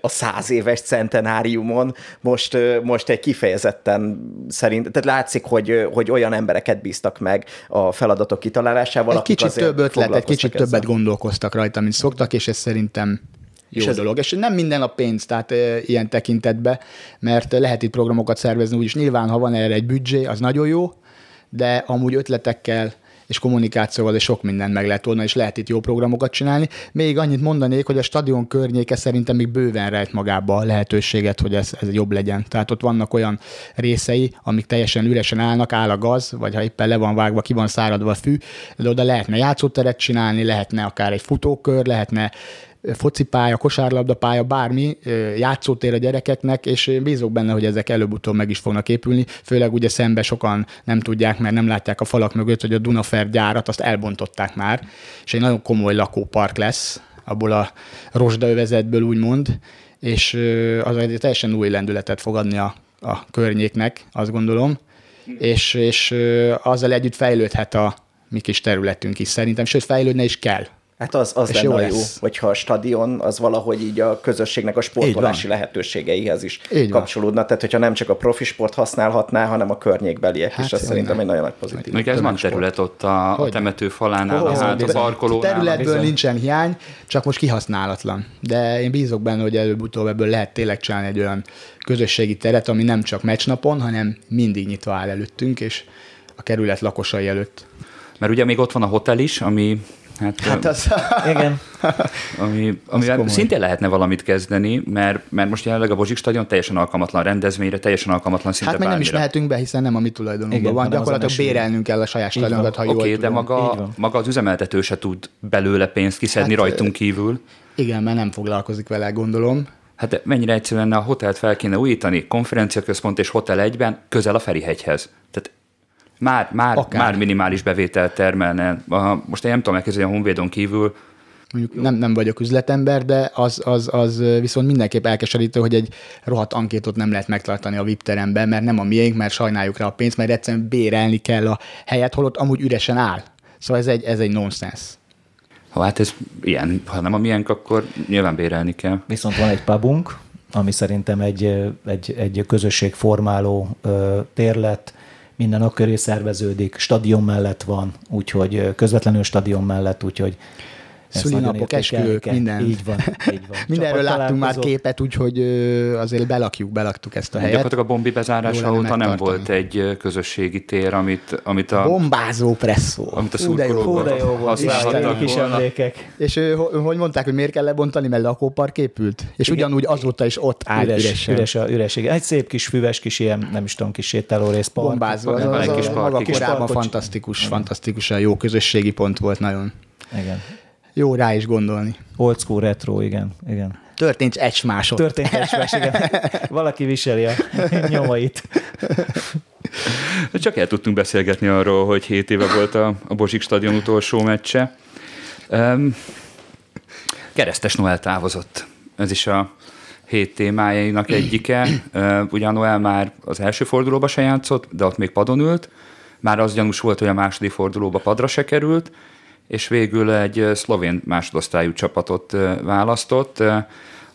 a száz éves centenáriumon, most, most egy kifejezetten szerint, tehát látszik, hogy, hogy olyan embereket bíztak meg a feladatok kitalálásával, Egy kicsit több ötlet, egy kicsit ezzel. többet gondolkoztak rajta, mint szoktak, és ez szerintem jó és ez dolog. És nem minden a pénz, tehát e, ilyen tekintetbe, mert lehet itt programokat szervezni, úgyis nyilván, ha van erre egy büdzsé, az nagyon jó, de amúgy ötletekkel, és kommunikációval és sok mindent meg lehet oldani, és lehet itt jó programokat csinálni. Még annyit mondanék, hogy a stadion környéke szerintem még bőven rejt magába a lehetőséget, hogy ez, ez jobb legyen. Tehát ott vannak olyan részei, amik teljesen üresen állnak, áll a gaz, vagy ha éppen le van vágva, ki van száradva a fű, de oda lehetne játszóteret csinálni, lehetne akár egy futókör, lehetne focipálya, kosárlabdapálya, bármi játszótér a gyerekeknek, és én bízok benne, hogy ezek előbb-utóbb meg is fognak épülni, főleg ugye szembe sokan nem tudják, mert nem látják a falak mögött, hogy a Dunafer gyárat azt elbontották már, és egy nagyon komoly lakópark lesz, abból a rozsdaövezetből úgymond, és az egy teljesen új lendületet fog adni a, a környéknek, azt gondolom, és, és azzal együtt fejlődhet a mi kis területünk is szerintem, sőt fejlődne is kell. Hát az, az lenne jó, jó, hogyha a stadion az valahogy így a közösségnek a sportolási lehetőségeihez is így kapcsolódna. Van. Tehát, hogyha nem csak a profi sport használhatná, hanem a környékbeliek hát, is, az szerintem egy nagyon nagy pozitív. Még ez van terület ott a, a temető falánál, oh, hát a parkolónál. Területből nincsen hiány, csak most kihasználatlan. De én bízok benne, hogy előbb-utóbb ebből lehet tényleg csinálni egy olyan közösségi teret, ami nem csak meccsnapon, hanem mindig nyitva áll előttünk, és a kerület lakosai előtt. Mert ugye még ott van a hotel is, ami Hát, hát az... igen. Ami, amivel szintén lehetne valamit kezdeni, mert, mert most jelenleg a Bozsik stadion teljesen alkalmatlan rendezvényre, teljesen alkalmatlan szinte Hát meg nem is mehetünk be, hiszen nem a mi tulajdonunkban igen, van, gyakorlatilag bérelnünk kell a saját stadionokat, ha jól Oké, okay, de maga, maga az üzemeltető se tud belőle pénzt kiszedni hát, rajtunk kívül. Igen, mert nem foglalkozik vele, gondolom. Hát mennyire egyszerűen a hotelt fel kéne újítani, konferenciaközpont és hotel egyben, közel a Ferihegyhez. Már, már, már minimális bevételt termelne. Most én nem tudom elkezdeni a Honvédon kívül, mondjuk nem, nem vagyok üzletember, de az, az, az viszont mindenképp elkeserítő, hogy egy rohadt ankétot nem lehet megtartani a VIP teremben, mert nem a miénk, mert sajnáljuk rá a pénzt, mert egyszerűen bérelni kell a helyet, holott amúgy üresen áll. Szóval ez egy, ez egy nonsens. Ha hát ez ilyen, ha nem a miénk, akkor nyilván bérelni kell. Viszont van egy pubunk, ami szerintem egy, egy, egy közösségformáló tér lett, minden a köré szerveződik, stadion mellett van, úgyhogy közvetlenül stadion mellett, úgyhogy Szülinapok, esküvők, minden. Így van, így van. Mindenről láttunk már képet, úgyhogy azért belakjuk, belaktuk ezt a helyet. Gyakorlatilag a bombi bezárása óta nem volt egy közösségi tér, amit, amit a... Bombázó presszó. Amit a szurkolók használhattak kis emlékek. És hogy mondták, hogy miért kell lebontani, mert lakópark épült? És Igen. ugyanúgy azóta is ott áll üres, üres, üres, a, üreség. Egy szép kis füves kis ilyen, nem is tudom, kis sétáló rész park. Bombázó, az, az, az, az, kis park, maga korában fantasztikus, fantasztikusan jó közösségi pont volt nagyon. Igen. Jó rá is gondolni. Old school retro, igen. igen. Történt egy másod. Történt egy más, igen. Valaki viseli a nyomait. Csak el tudtunk beszélgetni arról, hogy 7 éve volt a, a Bozsik stadion utolsó meccse. Um, Keresztes Noel távozott. Ez is a hét témájainak egyike. Uh, ugyan Noel már az első fordulóba se játszott, de ott még padon ült. Már az gyanús volt, hogy a második fordulóba padra se került, és végül egy szlovén másodosztályú csapatot választott,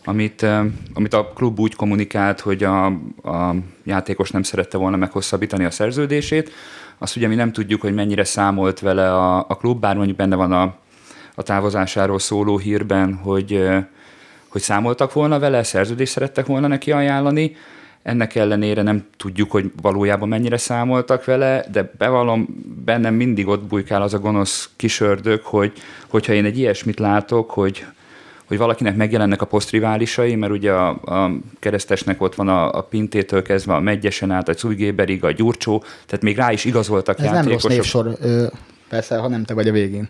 amit, amit a klub úgy kommunikált, hogy a, a játékos nem szerette volna meghosszabbítani a szerződését. Azt ugye mi nem tudjuk, hogy mennyire számolt vele a, a klub, bár mondjuk benne van a, a távozásáról szóló hírben, hogy, hogy számoltak volna vele, szerződést szerettek volna neki ajánlani, ennek ellenére nem tudjuk, hogy valójában mennyire számoltak vele, de bevallom, bennem mindig ott bujkál az a gonosz kisördög, hogy hogyha én egy ilyesmit látok, hogy, hogy valakinek megjelennek a posztriválisai, mert ugye a, a keresztesnek ott van a, a Pintétől kezdve a Megyesen át, a Cújgéberig, a Gyurcsó, tehát még rá is igazoltak Ez játékosok. nem rossz névsor, ö, persze, ha nem te vagy a végén.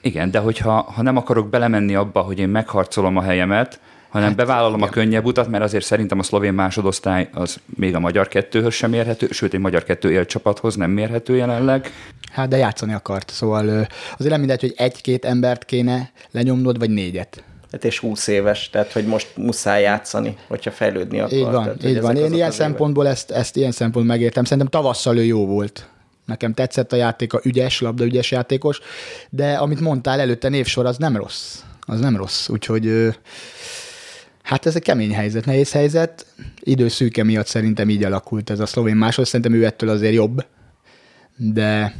Igen, de hogyha ha nem akarok belemenni abba, hogy én megharcolom a helyemet, hanem hát, bevállalom igen. a könnyebb utat, mert azért szerintem a szlovén másodosztály az még a magyar kettőhöz sem mérhető, sőt egy magyar kettő élcsapathoz nem mérhető jelenleg. Hát de játszani akart, szóval azért nem mindegy, hogy egy-két embert kéne lenyomnod, vagy négyet. Hát és 20 éves, tehát hogy most muszáj játszani, hogyha fejlődni akar. Így van, tehát, így van. Én ilyen szempontból ezt, ezt ilyen szempontból megértem. Szerintem tavasszal ő jó volt. Nekem tetszett a játéka, ügyes, labdaügyes játékos, de amit mondtál előtte névsor, az nem rossz. Az nem rossz, úgyhogy Hát ez egy kemény helyzet, nehéz helyzet. Időszűke miatt szerintem így alakult ez a szlovén máshoz. Szerintem ő ettől azért jobb. De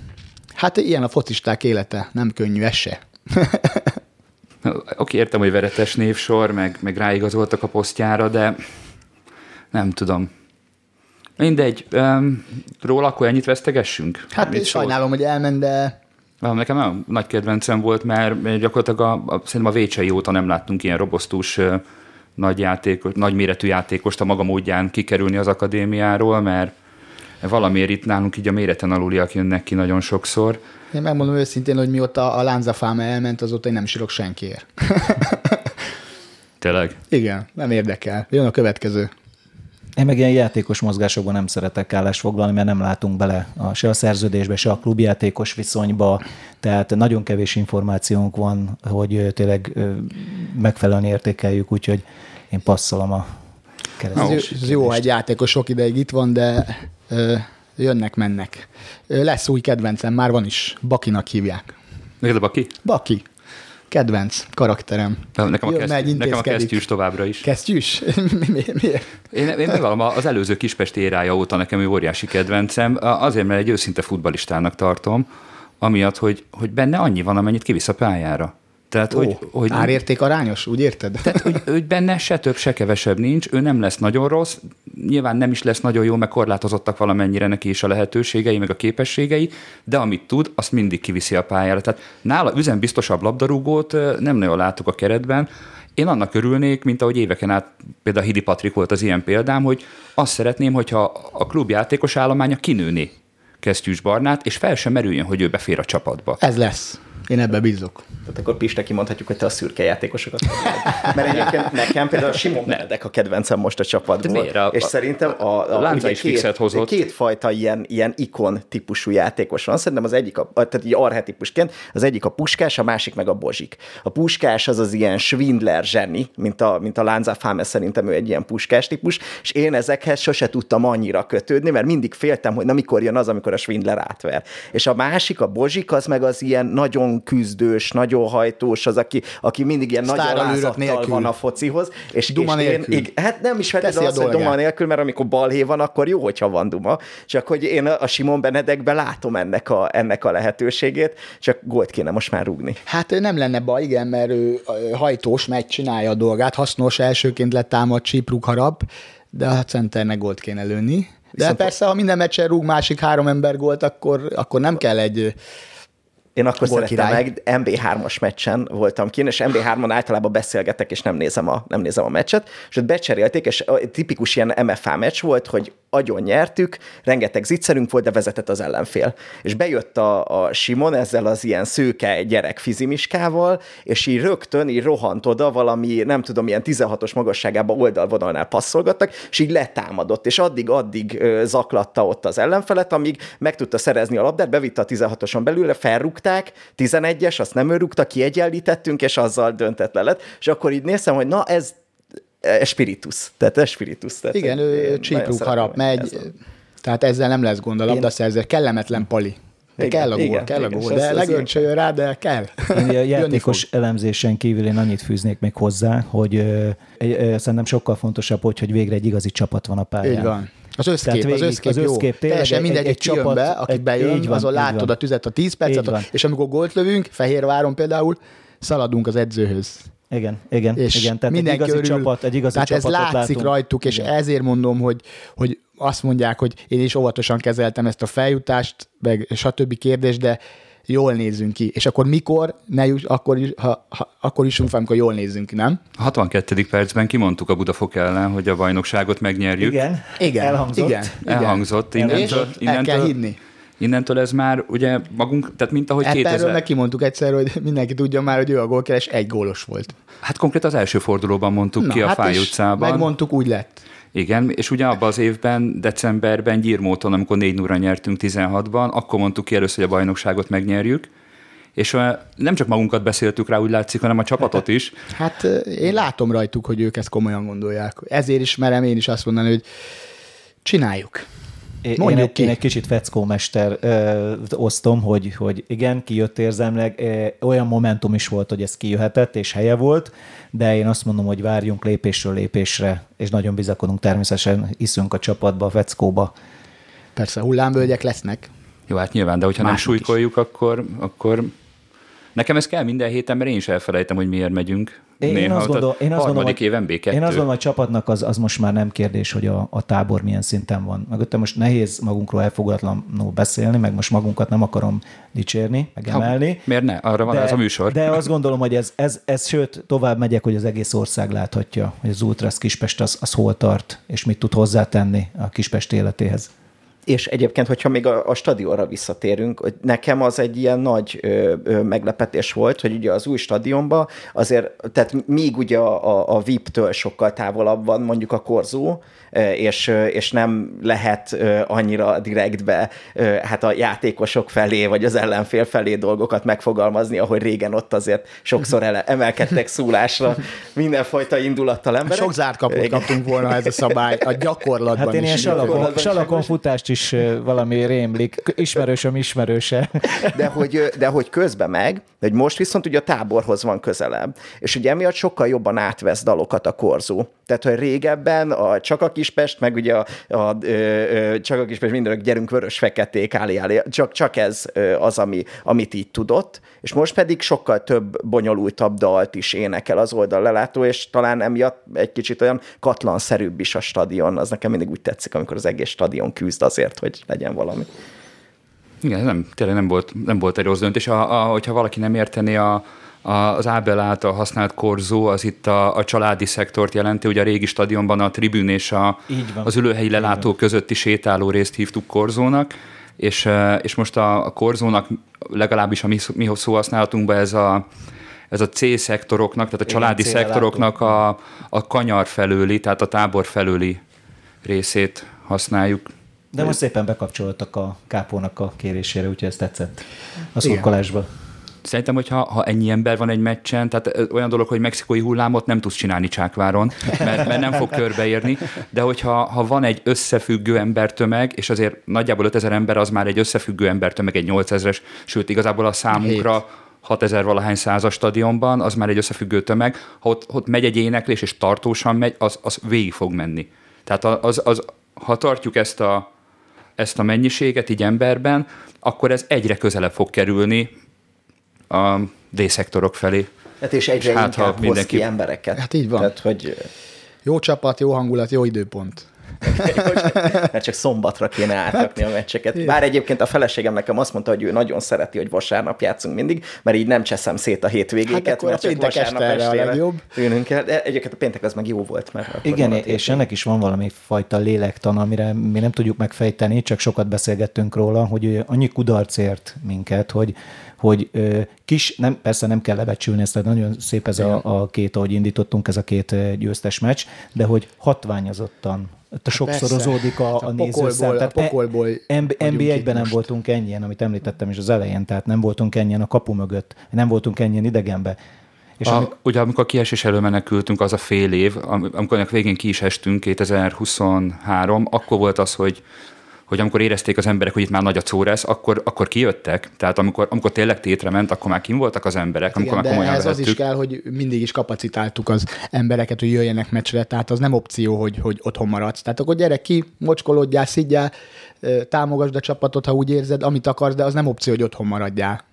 hát ilyen a focisták élete, nem könnyű, ez se. Oké, értem, hogy veretes névsor, meg, meg ráigazoltak a posztjára, de nem tudom. Mindegy, um, róla akkor ennyit vesztegessünk? Hát Mit sajnálom, hogy elment, de Nekem nagyon nagy kedvencem volt, mert gyakorlatilag a, a, szerintem a Vécsei óta nem láttunk ilyen robosztus nagy, játékos, nagy méretű játékost a maga módján kikerülni az akadémiáról, mert valamiért itt nálunk így a méreten aluliak jönnek ki nagyon sokszor. Én megmondom őszintén, hogy mióta a Lánzafáma elment, azóta én nem sírok senkiért. Tényleg? Igen, nem érdekel. Jön a következő. Én meg ilyen játékos mozgásokban nem szeretek állást foglalni, mert nem látunk bele a, se a szerződésbe, se a klubjátékos viszonyba, tehát nagyon kevés információnk van, hogy tényleg megfelelően értékeljük, úgyhogy én passzolom a keresztül. Ez jó, egy játékos sok ideig itt van, de ö, jönnek, mennek. Lesz új kedvencem, már van is. Bakinak hívják. Neked a Baki? Baki kedvenc karakterem. Nekem a, kezd, nekem a kesztyűs továbbra is. Kesztyűs? Miért? Én, én megvallom, az előző Kispesti érája óta nekem ő óriási kedvencem, azért, mert egy őszinte futbalistának tartom, amiatt, hogy, hogy benne annyi van, amennyit kivisz a pályára. Tehát, Ó, hogy, hogy árérték arányos, úgy érted? Tehát, hogy, hogy benne se több, se kevesebb nincs, ő nem lesz nagyon rossz, nyilván nem is lesz nagyon jó, mert korlátozottak valamennyire neki is a lehetőségei, meg a képességei, de amit tud, azt mindig kiviszi a pályára. Tehát nála üzenbiztosabb labdarúgót nem nagyon látok a keretben, én annak örülnék, mint ahogy éveken át például Hidi Patrik volt az ilyen példám, hogy azt szeretném, hogyha a klub játékos állománya kinőni Kesztyűs Barnát, és fel sem merüljön, hogy ő befér a csapatba. Ez lesz. Én ebbe bízok. Tehát akkor Piste kimondhatjuk, hogy te a szürke játékosokat Mert egyébként nekem például Simon Benedek a kedvencem most a csapatból. miért? A, és szerintem a, a, a Lánca is két, hozott. kétfajta ilyen, ilyen ikon típusú játékos van. Szerintem az egyik, a, tehát így arhetipusként, az egyik a puskás, a másik meg a bozsik. A puskás az az ilyen Schwindler zseni, mint a, mint a Lánza Fáme, szerintem ő egy ilyen puskás típus, és én ezekhez sose tudtam annyira kötődni, mert mindig féltem, hogy na mikor jön az, amikor a Schwindler átver. És a másik, a bozsik, az meg az ilyen nagyon küzdős, nagyon nagyon hajtós, az, aki, aki mindig ilyen nagy alázattal van a focihoz. És, duma és nélkül. Én, hát nem is feltétlenül az, hogy duma nélkül, mert amikor balhé van, akkor jó, hogyha van duma. Csak hogy én a Simon Benedekben látom ennek a, ennek a lehetőségét, csak gólt kéne most már rúgni. Hát nem lenne baj, igen, mert ő hajtós, megy, csinálja a dolgát, hasznos, elsőként lett támad Csipruk harap, de a centernek gólt kéne lőni. De Viszont persze, ha minden meccsen rúg másik három ember gólt, akkor, akkor nem kell egy én akkor szerettem király. meg, MB3-as meccsen voltam kint, és MB3-on általában beszélgetek, és nem nézem a, nem nézem a meccset, és ott becserélték, és tipikus ilyen MFA meccs volt, hogy agyon nyertük, rengeteg zicserünk volt, de vezetett az ellenfél. És bejött a, a Simon ezzel az ilyen szőke gyerek fizimiskával, és így rögtön így rohant oda valami, nem tudom, ilyen 16-os magasságába oldalvonalnál passzolgattak, és így letámadott, és addig-addig zaklatta ott az ellenfelet, amíg meg tudta szerezni a labdát, bevitte a 16-oson belőle, felrúgták, 11-es, azt nem ő rúgta, kiegyenlítettünk, és azzal döntett le lett. És akkor így néztem, hogy na ez espiritus. Tehát espiritus. Tehát Igen, ő csípruk harap megy, tehát ezzel nem lesz gond a labdaszerző. Kellemetlen pali. De igen, kell a gól, igen, kell igen, a gól, de legöncsöljön rá, de kell. Én a játékos elemzésen kívül én annyit fűznék még hozzá, hogy ö, ö, szerintem sokkal fontosabb, hogy, hogy végre egy igazi csapat van a pályán. Így van. Az összkép, végig, az összkép, az összkép jó. Teljesen mindegy, egy, egy, egy csapat, be, aki egy, bejön, van, azon látod van. a tüzet a 10 percet, és amikor gólt lövünk, Fehérváron például, szaladunk az edzőhöz. Igen, igen, és igen. Tehát egy igazi örül, csapat, egy igazi tehát csapatot ez látszik látunk. rajtuk, és igen. ezért mondom, hogy, hogy azt mondják, hogy én is óvatosan kezeltem ezt a feljutást, meg stb. kérdés, de jól nézzünk ki. És akkor mikor, ne juss, akkor, ha, ha, akkor jussunk fel, amikor jól nézzünk ki, nem? A 62. percben kimondtuk a Budafok ellen, hogy a bajnokságot megnyerjük. Igen, igen elhangzott. Igen, elhangzott. Innentől, innentől, el kell hinni. Innentől ez már ugye magunk, tehát mint ahogy hát 2000... Erről kimondtuk egyszer, hogy mindenki tudja már, hogy ő a gólkeres egy gólos volt. Hát konkrét az első fordulóban mondtuk Na, ki a hát Fáj utcában. Megmondtuk, úgy lett. Igen, és ugye abban az évben, decemberben Gyirmóton, amikor 4 0 nyertünk 16-ban, akkor mondtuk ki először, hogy a bajnokságot megnyerjük, és nem csak magunkat beszéltük rá, úgy látszik, hanem a csapatot is. Hát én látom rajtuk, hogy ők ezt komolyan gondolják. Ezért is merem én is azt mondani, hogy csináljuk. Mondjuk én, ki. én egy kicsit feckómester ö, osztom, hogy, hogy igen, kijött érzemleg, olyan momentum is volt, hogy ez kijöhetett, és helye volt, de én azt mondom, hogy várjunk lépésről lépésre, és nagyon bizakodunk természetesen, iszünk a csapatba, a feckóba. Persze, hullámvölgyek lesznek. Jó, hát nyilván, de hogyha Mások nem súlykoljuk, akkor, akkor Nekem ez kell minden héten, mert én is elfelejtem, hogy miért megyünk. Én, Néha, én azt gondolom, én azt gondolom, hogy, éven B2. Én azt gondolom, hogy a csapatnak az, az most már nem kérdés, hogy a, a tábor milyen szinten van. Meg most nehéz magunkról elfogadatlanul beszélni, meg most magunkat nem akarom dicsérni, meg emelni. Ha, miért ne? Arra van de, ez a műsor. De azt gondolom, hogy ez, ez, ez, sőt, tovább megyek, hogy az egész ország láthatja, hogy az Ultras Kispest az, az hol tart, és mit tud hozzátenni a Kispest életéhez. És egyébként, hogyha még a, a stadionra visszatérünk, hogy nekem az egy ilyen nagy ö, ö, meglepetés volt, hogy ugye az új stadionban azért, tehát még ugye a, a, a VIP-től sokkal távolabb van mondjuk a korzó, és, és nem lehet annyira direktbe hát a játékosok felé, vagy az ellenfél felé dolgokat megfogalmazni, ahogy régen ott azért sokszor ele, emelkedtek szólásra mindenfajta indulattal emberek. Sok zárt kapott kaptunk volna ez a szabály a gyakorlatban Hát én ilyen salakon, salakon futást is valami rémlik, ismerősöm ismerőse. De hogy, de hogy közben meg, hogy most viszont ugye a táborhoz van közelebb, és ugye emiatt sokkal jobban átvesz dalokat a korzó. Tehát, hogy régebben a, csak a Kispest, meg ugye a, a, a, a csak a Kispest mindenek gyerünk vörös-feketék, áli, áli, csak, csak ez az, ami, amit így tudott, és most pedig sokkal több bonyolultabb dalt is énekel az oldal lelátó, és talán emiatt egy kicsit olyan katlanszerűbb is a stadion, az nekem mindig úgy tetszik, amikor az egész stadion küzd azért, hogy legyen valami. Igen, nem, tényleg nem volt, nem volt egy rossz döntés. A, a, hogyha valaki nem értené a, az Ábel által használt korzó az itt a, a családi szektort jelenti, ugye a régi stadionban a tribűn és a, az ülőhelyi lelátó közötti sétáló részt hívtuk korzónak, és, és most a, a korzónak legalábbis a mi, mi szóhasználatunkban ez a, ez a C-szektoroknak, tehát a családi Igen, szektoroknak a, a kanyar felőli, tehát a tábor felőli részét használjuk. De most szépen bekapcsoltak a kápónak a kérésére, úgyhogy ez tetszett a szurkolásba. Szerintem, hogy ha, ha ennyi ember van egy meccsen, tehát olyan dolog, hogy mexikói hullámot nem tudsz csinálni Csákváron, mert, mert nem fog körbeérni, de hogyha ha van egy összefüggő embertömeg, és azért nagyjából 5000 ember az már egy összefüggő embertömeg, egy 8000-es, sőt igazából a számunkra 6000 valahány százas stadionban, az már egy összefüggő tömeg. Ha ott, ott megy egy éneklés, és tartósan megy, az, az végig fog menni. Tehát az, az, ha tartjuk ezt a, ezt a mennyiséget így emberben, akkor ez egyre közelebb fog kerülni a D-szektorok felé. Hát és egyre és hát, inkább ha mindenki... ki embereket. Hát így van. Tehát, hogy... Jó csapat, jó hangulat, jó időpont. Mert csak szombatra kéne átrakni a meccseket. Bár egyébként a feleségem nekem azt mondta, hogy ő nagyon szereti, hogy vasárnap játszunk mindig, mert így nem cseszem szét a hétvégéket, hát mert csak vasárnap estére tűnünk el. De egyébként a péntek az meg jó volt. Mert Igen, és hétvég. ennek is van valami fajta lélektan, amire mi nem tudjuk megfejteni, csak sokat beszélgettünk róla, hogy annyi kudarcért minket, hogy hogy kis, nem, persze nem kell lebecsülni, ezt nagyon szép ez a, a két, ahogy indítottunk, ez a két győztes meccs, de hogy hatványozottan a sokszorozódik a, a, a nézőszám. Tehát a pokolból NB1-ben nem voltunk ennyien, amit említettem is az elején, tehát nem voltunk ennyien a kapu mögött, nem voltunk ennyien idegenbe. És a, amik... Ugye amikor a kiesés elől menekültünk, az a fél év, amikor végén ki is estünk, 2023, akkor volt az, hogy hogy amikor érezték az emberek, hogy itt már nagy a córesz, akkor, akkor kijöttek. Tehát amikor, amikor tényleg tétre ment, akkor már kim voltak az emberek, hát amikor Igen, már komolyan de ez az is kell, hogy mindig is kapacitáltuk az embereket, hogy jöjjenek meccsre, tehát az nem opció, hogy, hogy otthon maradsz. Tehát akkor gyere ki, mocskolódjál, szidjál, támogasd a csapatot, ha úgy érzed, amit akarsz, de az nem opció, hogy otthon maradjál.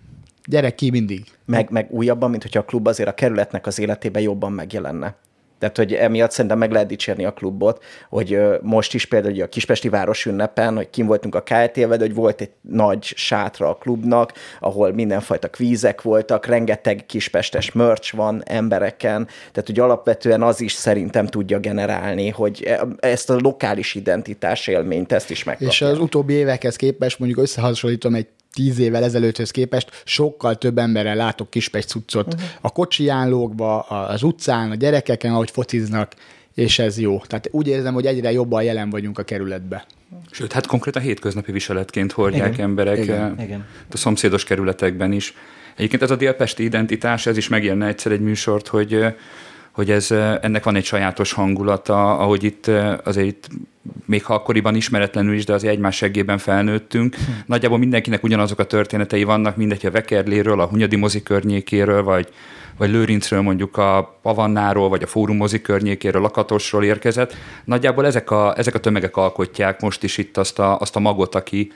Gyere ki mindig. Meg, meg újabban, mint hogyha a klub azért a kerületnek az életében jobban megjelenne. Tehát, hogy emiatt szerintem meg lehet dicsérni a klubot, hogy most is például a Kispesti Város ünnepen, hogy kim voltunk a KLT-vel, hogy volt egy nagy sátra a klubnak, ahol mindenfajta kvízek voltak, rengeteg kispestes merch van embereken, tehát hogy alapvetően az is szerintem tudja generálni, hogy e, ezt a lokális identitás élményt, ezt is megkapja. És az utóbbi évekhez képest mondjuk összehasonlítom egy tíz évvel ezelőtthöz képest sokkal több emberrel látok Kispest cuccot uh-huh. a kocsijánlókba, az utcán, a gyerekeken, ahogy fociznak, és ez jó. Tehát úgy érzem, hogy egyre jobban jelen vagyunk a kerületbe. Sőt, hát konkrétan hétköznapi viseletként hordják igen, emberek igen, eh, igen. a szomszédos kerületekben is. Egyébként ez a délpesti identitás, ez is megjelenne egyszer egy műsort, hogy eh, hogy ez, ennek van egy sajátos hangulata, ahogy itt azért itt, még ha akkoriban ismeretlenül is, de azért egymás seggében felnőttünk. Hm. Nagyjából mindenkinek ugyanazok a történetei vannak, mindegy a Vekerléről, a Hunyadi mozi környékéről, vagy, vagy Lőrincről mondjuk a Pavannáról, vagy a Fórum mozi környékéről, Lakatosról érkezett. Nagyjából ezek a, ezek a tömegek alkotják most is itt azt a, azt a magot, aki,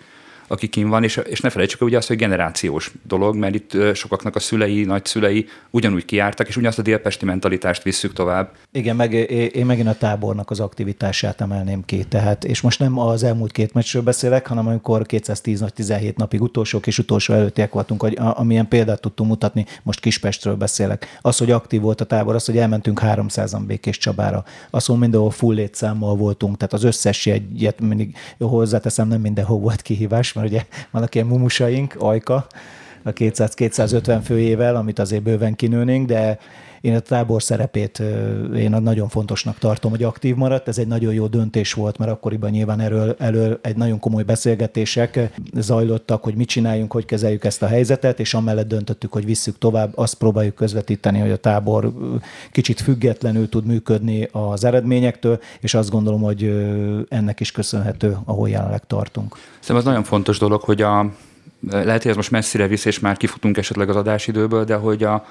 aki kim van, és, és ne felejtsük el ugye azt, hogy generációs dolog, mert itt sokaknak a szülei, nagyszülei ugyanúgy kiártak, és ugyanazt a délpesti mentalitást visszük tovább. Igen, meg én megint a tábornak az aktivitását emelném ki, tehát, és most nem az elmúlt két meccsről beszélek, hanem amikor 210 nagy 17 napig utolsók és utolsó előttiek voltunk, hogy amilyen példát tudtunk mutatni, most Kispestről beszélek. Az, hogy aktív volt a tábor, az, hogy elmentünk 300-an Békés Csabára, az, hogy mindenhol full létszámmal voltunk, tehát az összes jegyet mindig hozzáteszem, nem mindenhol volt kihívás, mert ugye vannak ilyen mumusaink, ajka, a 200-250 főjével, amit azért bőven kinőnénk, de én a tábor szerepét én nagyon fontosnak tartom, hogy aktív maradt. Ez egy nagyon jó döntés volt, mert akkoriban nyilván erről, elő egy nagyon komoly beszélgetések zajlottak, hogy mit csináljunk, hogy kezeljük ezt a helyzetet, és amellett döntöttük, hogy visszük tovább, azt próbáljuk közvetíteni, hogy a tábor kicsit függetlenül tud működni az eredményektől, és azt gondolom, hogy ennek is köszönhető, ahol jelenleg tartunk. Szerintem az nagyon fontos dolog, hogy a, lehet, hogy ez most messzire visz, és már kifutunk esetleg az adásidőből, de hogy a,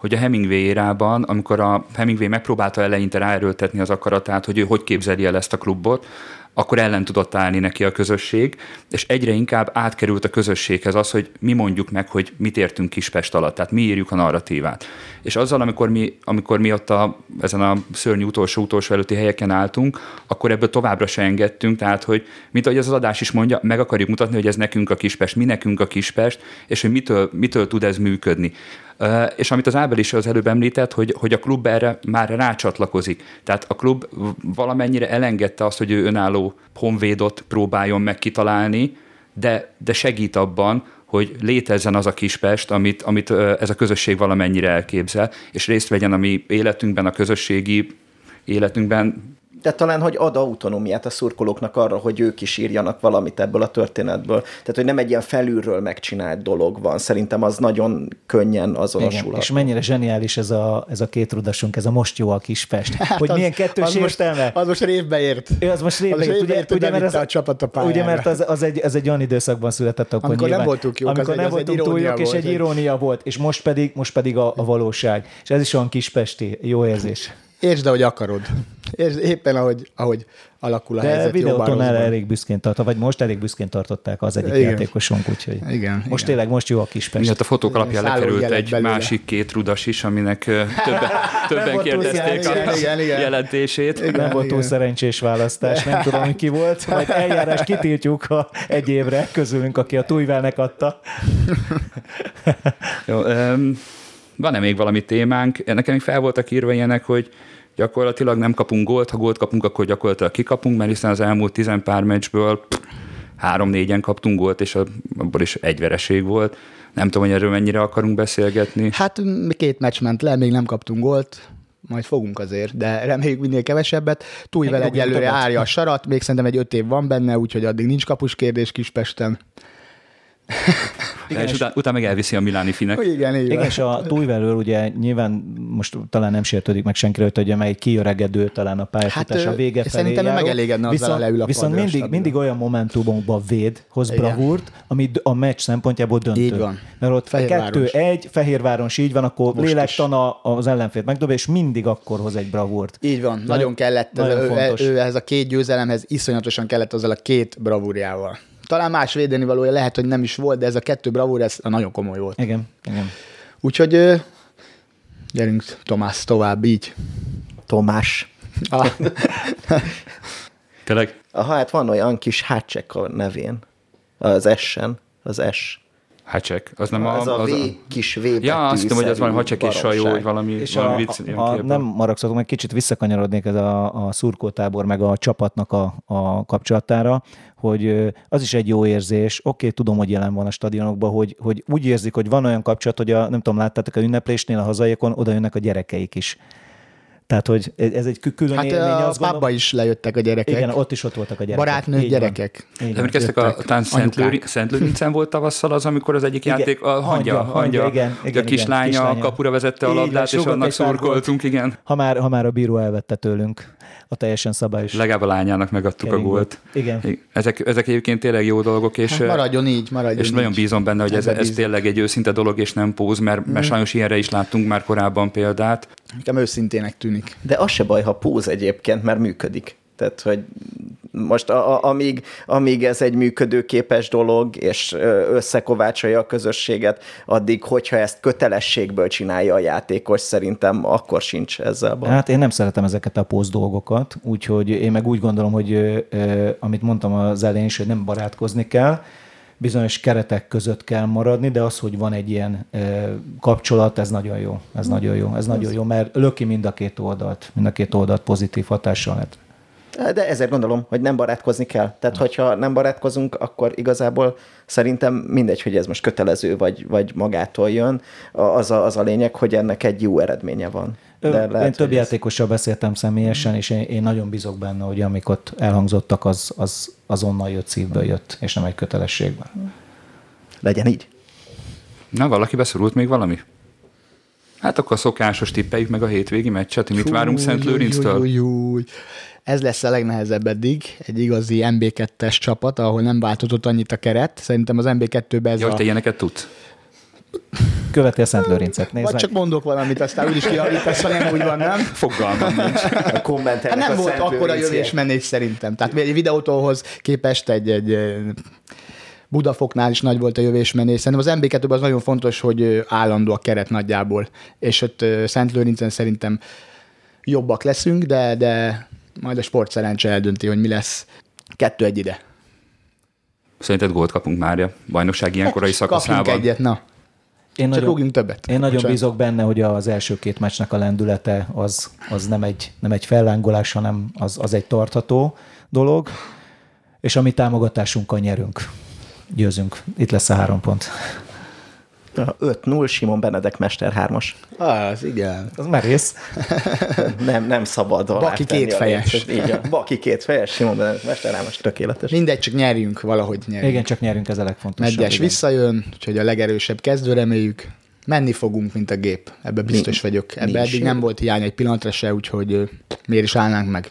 hogy a Hemingway érában, amikor a Hemingway megpróbálta eleinte ráerőltetni az akaratát, hogy ő hogy képzeli el ezt a klubot, akkor ellen tudott állni neki a közösség, és egyre inkább átkerült a közösséghez az, hogy mi mondjuk meg, hogy mit értünk Kispest alatt, tehát mi írjuk a narratívát. És azzal, amikor mi, amikor mi ott a, ezen a szörnyű utolsó-utolsó előtti helyeken álltunk, akkor ebből továbbra se engedtünk, tehát, hogy mint ahogy az adás is mondja, meg akarjuk mutatni, hogy ez nekünk a Kispest, mi nekünk a Kispest, és hogy mitől, mitől tud ez működni. És amit az Ábel is az előbb említett, hogy, hogy a klub erre már rácsatlakozik. Tehát a klub valamennyire elengedte azt, hogy ő önálló honvédot próbáljon meg kitalálni, de, de segít abban, hogy létezzen az a kispest, amit, amit ez a közösség valamennyire elképzel, és részt vegyen a mi életünkben, a közösségi életünkben, de talán, hogy ad autonómiát a szurkolóknak arra, hogy ők is írjanak valamit ebből a történetből. Tehát, hogy nem egy ilyen felülről megcsinált dolog van. Szerintem az nagyon könnyen azonosul. És mennyire zseniális ez a, ez a két rudasunk, ez a most jó a kis Pest. Hát hogy az, milyen kettős az értelme. Most, az most révbe ért. Ja, az most révbe ért. Ugye, ugye, mert az, a csapat a pályára. ugye, mert az, az, egy, ez egy olyan időszakban született, akkor amikor nyilván, nem voltunk jók, amikor nem voltunk túl jók, és egy irónia volt, és most pedig, most pedig a, a valóság. És ez is olyan kispesti, jó érzés. Értsd, ahogy akarod. Értsd, éppen ahogy, ahogy alakul a De helyzet. videóton el elég büszkén tartott, vagy most elég büszkén tartották az egyik igen. játékosunk, úgyhogy igen, most igen. tényleg most jó a kis Pest. Miatt a fotók alapján lekerült egy belőle. másik két rudas is, aminek többen, többen kérdezték a igen, igen, jelentését. Igen, nem volt túl szerencsés választás, nem tudom, hogy ki volt, majd eljárás kitiltjuk a egy évre közülünk, aki a Tújvelnek adta. jó, um, van-e még valami témánk? Nekem még fel voltak írva ilyenek, hogy gyakorlatilag nem kapunk gólt, ha gólt kapunk, akkor gyakorlatilag kikapunk, mert hiszen az elmúlt tizen pár meccsből három-négyen kaptunk gólt, és abból is egy vereség volt. Nem tudom, hogy erről mennyire akarunk beszélgetni. Hát két meccs ment le, még nem kaptunk gólt, majd fogunk azért, de reméljük minél kevesebbet. Túlvel egyelőre árja a sarat, még szerintem egy öt év van benne, úgyhogy addig nincs kapus kérdés Kispesten. Igen, és utána, utána meg elviszi a Miláni finek. Igen, igen. igen, és a túlvelől ugye nyilván most talán nem sértődik meg senki hogy ugye mely kiöregedő talán a pályafutás hát, a vége felé Szerintem járó. megelégedne viszont, leül a Viszont mindig, mindig olyan momentumokban véd, hoz igen. bravúrt, ami a meccs szempontjából döntő. Így van. Mert ott kettő-egy, Fehérváron így van, akkor lélektana az ellenfét megdobja, és mindig akkor hoz egy bravúrt. Így van, De nagyon kellett, nagyon ez, ő, ő, ez a két győzelemhez iszonyatosan kellett azzal a két bravúrjával. Talán más védeni valója lehet, hogy nem is volt, de ez a kettő bravúr, ez nagyon komoly volt. Igen, igen. Úgyhogy gyerünk Tomás tovább így. Tomás. Ah. Tényleg? Aha, hát van olyan kis hátsek a nevén. Az S-en, az S. Hacsek. Az nem az a, az v, a... kis V Ja, azt hiszem, hogy az van hacsek és sajó, hogy valami, és valami a, vicc. Ha nem maragszolok, meg kicsit visszakanyarodnék ez a, a szurkótábor, meg a csapatnak a, a kapcsolatára, hogy az is egy jó érzés, oké, okay, tudom, hogy jelen van a stadionokban, hogy, hogy úgy érzik, hogy van olyan kapcsolat, hogy a, nem tudom, láttátok a ünneplésnél a hazaiakon, oda jönnek a gyerekeik is. Tehát, hogy ez egy külön hát élmény. a pubba is lejöttek a gyerekek. Igen, ott is ott voltak a gyerekek. Barátnők, gyerekek. Emlékeztek, a, a Szent Lőrincen volt tavasszal az, amikor az egyik igen, játék, a hangya, hangya, hangya igen, igen, a kislánya, kislánya a kapura vezette a labdát, és annak szurkoltunk, igen. Ha már, ha már a bíró elvette tőlünk a teljesen szabályos. Legalább a lányának megadtuk a gólt. Igen. Ezek, ezek egyébként tényleg jó dolgok, és, hát maradjon így, maradjon És így. nagyon bízom benne, hogy ez, ez tényleg egy őszinte dolog, és nem póz, mert, mert mm. sajnos ilyenre is láttunk már korábban példát. Nekem őszintének tűnik. De az se baj, ha póz egyébként, mert működik. Tehát, hogy most a, a, amíg, amíg ez egy működőképes dolog, és összekovácsolja a közösséget, addig, hogyha ezt kötelességből csinálja a játékos, szerintem akkor sincs ezzel baj. Hát én nem szeretem ezeket a póz dolgokat, úgyhogy én meg úgy gondolom, hogy amit mondtam az elején is, hogy nem barátkozni kell, bizonyos keretek között kell maradni, de az, hogy van egy ilyen kapcsolat, ez nagyon jó. Ez mm. nagyon jó. Ez nagyon jó, mert löki mind a két oldalt, mind a két oldalt pozitív hatással. Hát de ezért gondolom, hogy nem barátkozni kell. Tehát, hogyha nem barátkozunk, akkor igazából szerintem mindegy, hogy ez most kötelező, vagy, vagy magától jön. Az a, az a lényeg, hogy ennek egy jó eredménye van. De lehet, én több játékossal ez... beszéltem személyesen, és én, én nagyon bízok benne, hogy amik ott elhangzottak, az, az azonnal jött szívből jött, és nem egy kötelességben. Legyen így. Na, valaki beszorult még valami? Hát akkor a szokásos tippeljük meg a hétvégi meccset, mit várunk Szent Lőrinctől? Ez lesz a legnehezebb eddig, egy igazi MB2-es csapat, ahol nem változott annyit a keret. Szerintem az MB2-ben ez Jó, a... te ilyeneket tudsz? Követi a Szent Lőrincet, nézd Vagy meg. csak mondok valamit, aztán úgyis kiavítasz, ha nem úgy van, nem? Fogalmam nincs. A hát nem a volt akkora jövésmenés szerintem. Tehát egy videótóhoz képest egy, egy Budafoknál is nagy volt a jövésmenés. Szerintem az mb 2 az nagyon fontos, hogy állandó a keret nagyjából. És ott Szent Lőrincen szerintem jobbak leszünk, de, de majd a sport szerencse eldönti, hogy mi lesz. Kettő egy ide. Szerinted gólt kapunk már bajnokság ilyen korai szakaszában? Kapjunk egyet, na. Én Csak nagyon, többet. Én nagyon Bocsánat. bízok benne, hogy az első két meccsnek a lendülete az, az nem, egy, nem egy fellángolás, hanem az, az egy tartható dolog, és a mi támogatásunkkal nyerünk. Győzünk. Itt lesz a három pont. 5-0, Simon Benedek Mester 3-as. Az, igen. Az merész. nem, nem szabad Baki kétfejes. Így van. Baki kétfejes, Simon Benedek Mester 3-as, tökéletes. Mindegy, csak nyerjünk valahogy nyerjünk. Igen, csak nyerünk, ez a legfontosabb. Medgyes visszajön, úgyhogy a legerősebb kezdő reméljük. Menni fogunk, mint a gép. Ebbe biztos vagyok. Ebbe eddig nem volt hiány egy pillanatra se, úgyhogy miért is állnánk meg.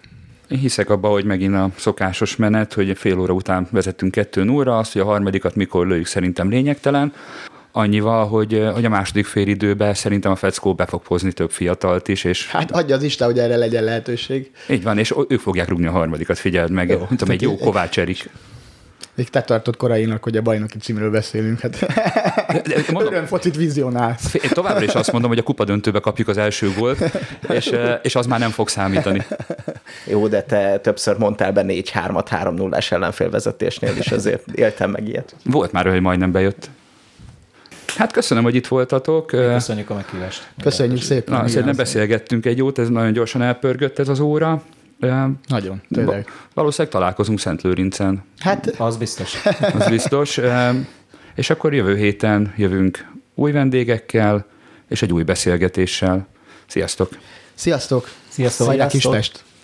Én hiszek abba, hogy megint a szokásos menet, hogy fél óra után vezettünk kettő óra, azt, hogy a harmadikat mikor lőjük, szerintem lényegtelen. Annyival, hogy, hogy a második félidőben szerintem a Feckó be fog hozni több fiatalt is. És hát adja az Isten, hogy erre legyen lehetőség. Így van, és ők fogják rúgni a harmadikat, figyeld meg, jó, tudom, egy jó Kovács Erik. Még te tartott korainak, hogy a bajnoki címről beszélünk. Hát. Mondom, Öröm focit vizionál. Én továbbra is azt mondom, hogy a kupa döntőbe kapjuk az első gólt, és, és az már nem fog számítani. Jó, de te többször mondtál be 4-3-at 3-0-ás ellenfélvezetésnél is, azért éltem meg ilyet. Volt már, hogy majdnem bejött. Hát köszönöm, hogy itt voltatok. Köszönjük a meghívást. Köszönjük szépen. Na, szerintem beszélgettünk egy jót, ez nagyon gyorsan elpörgött ez az óra. Nagyon, tényleg. Valószínűleg találkozunk Szent Lőrincen. Hát, az biztos. Az biztos. És akkor jövő héten jövünk új vendégekkel és egy új beszélgetéssel. Sziasztok! Sziasztok! Sziasztok! Hajrá Kispest!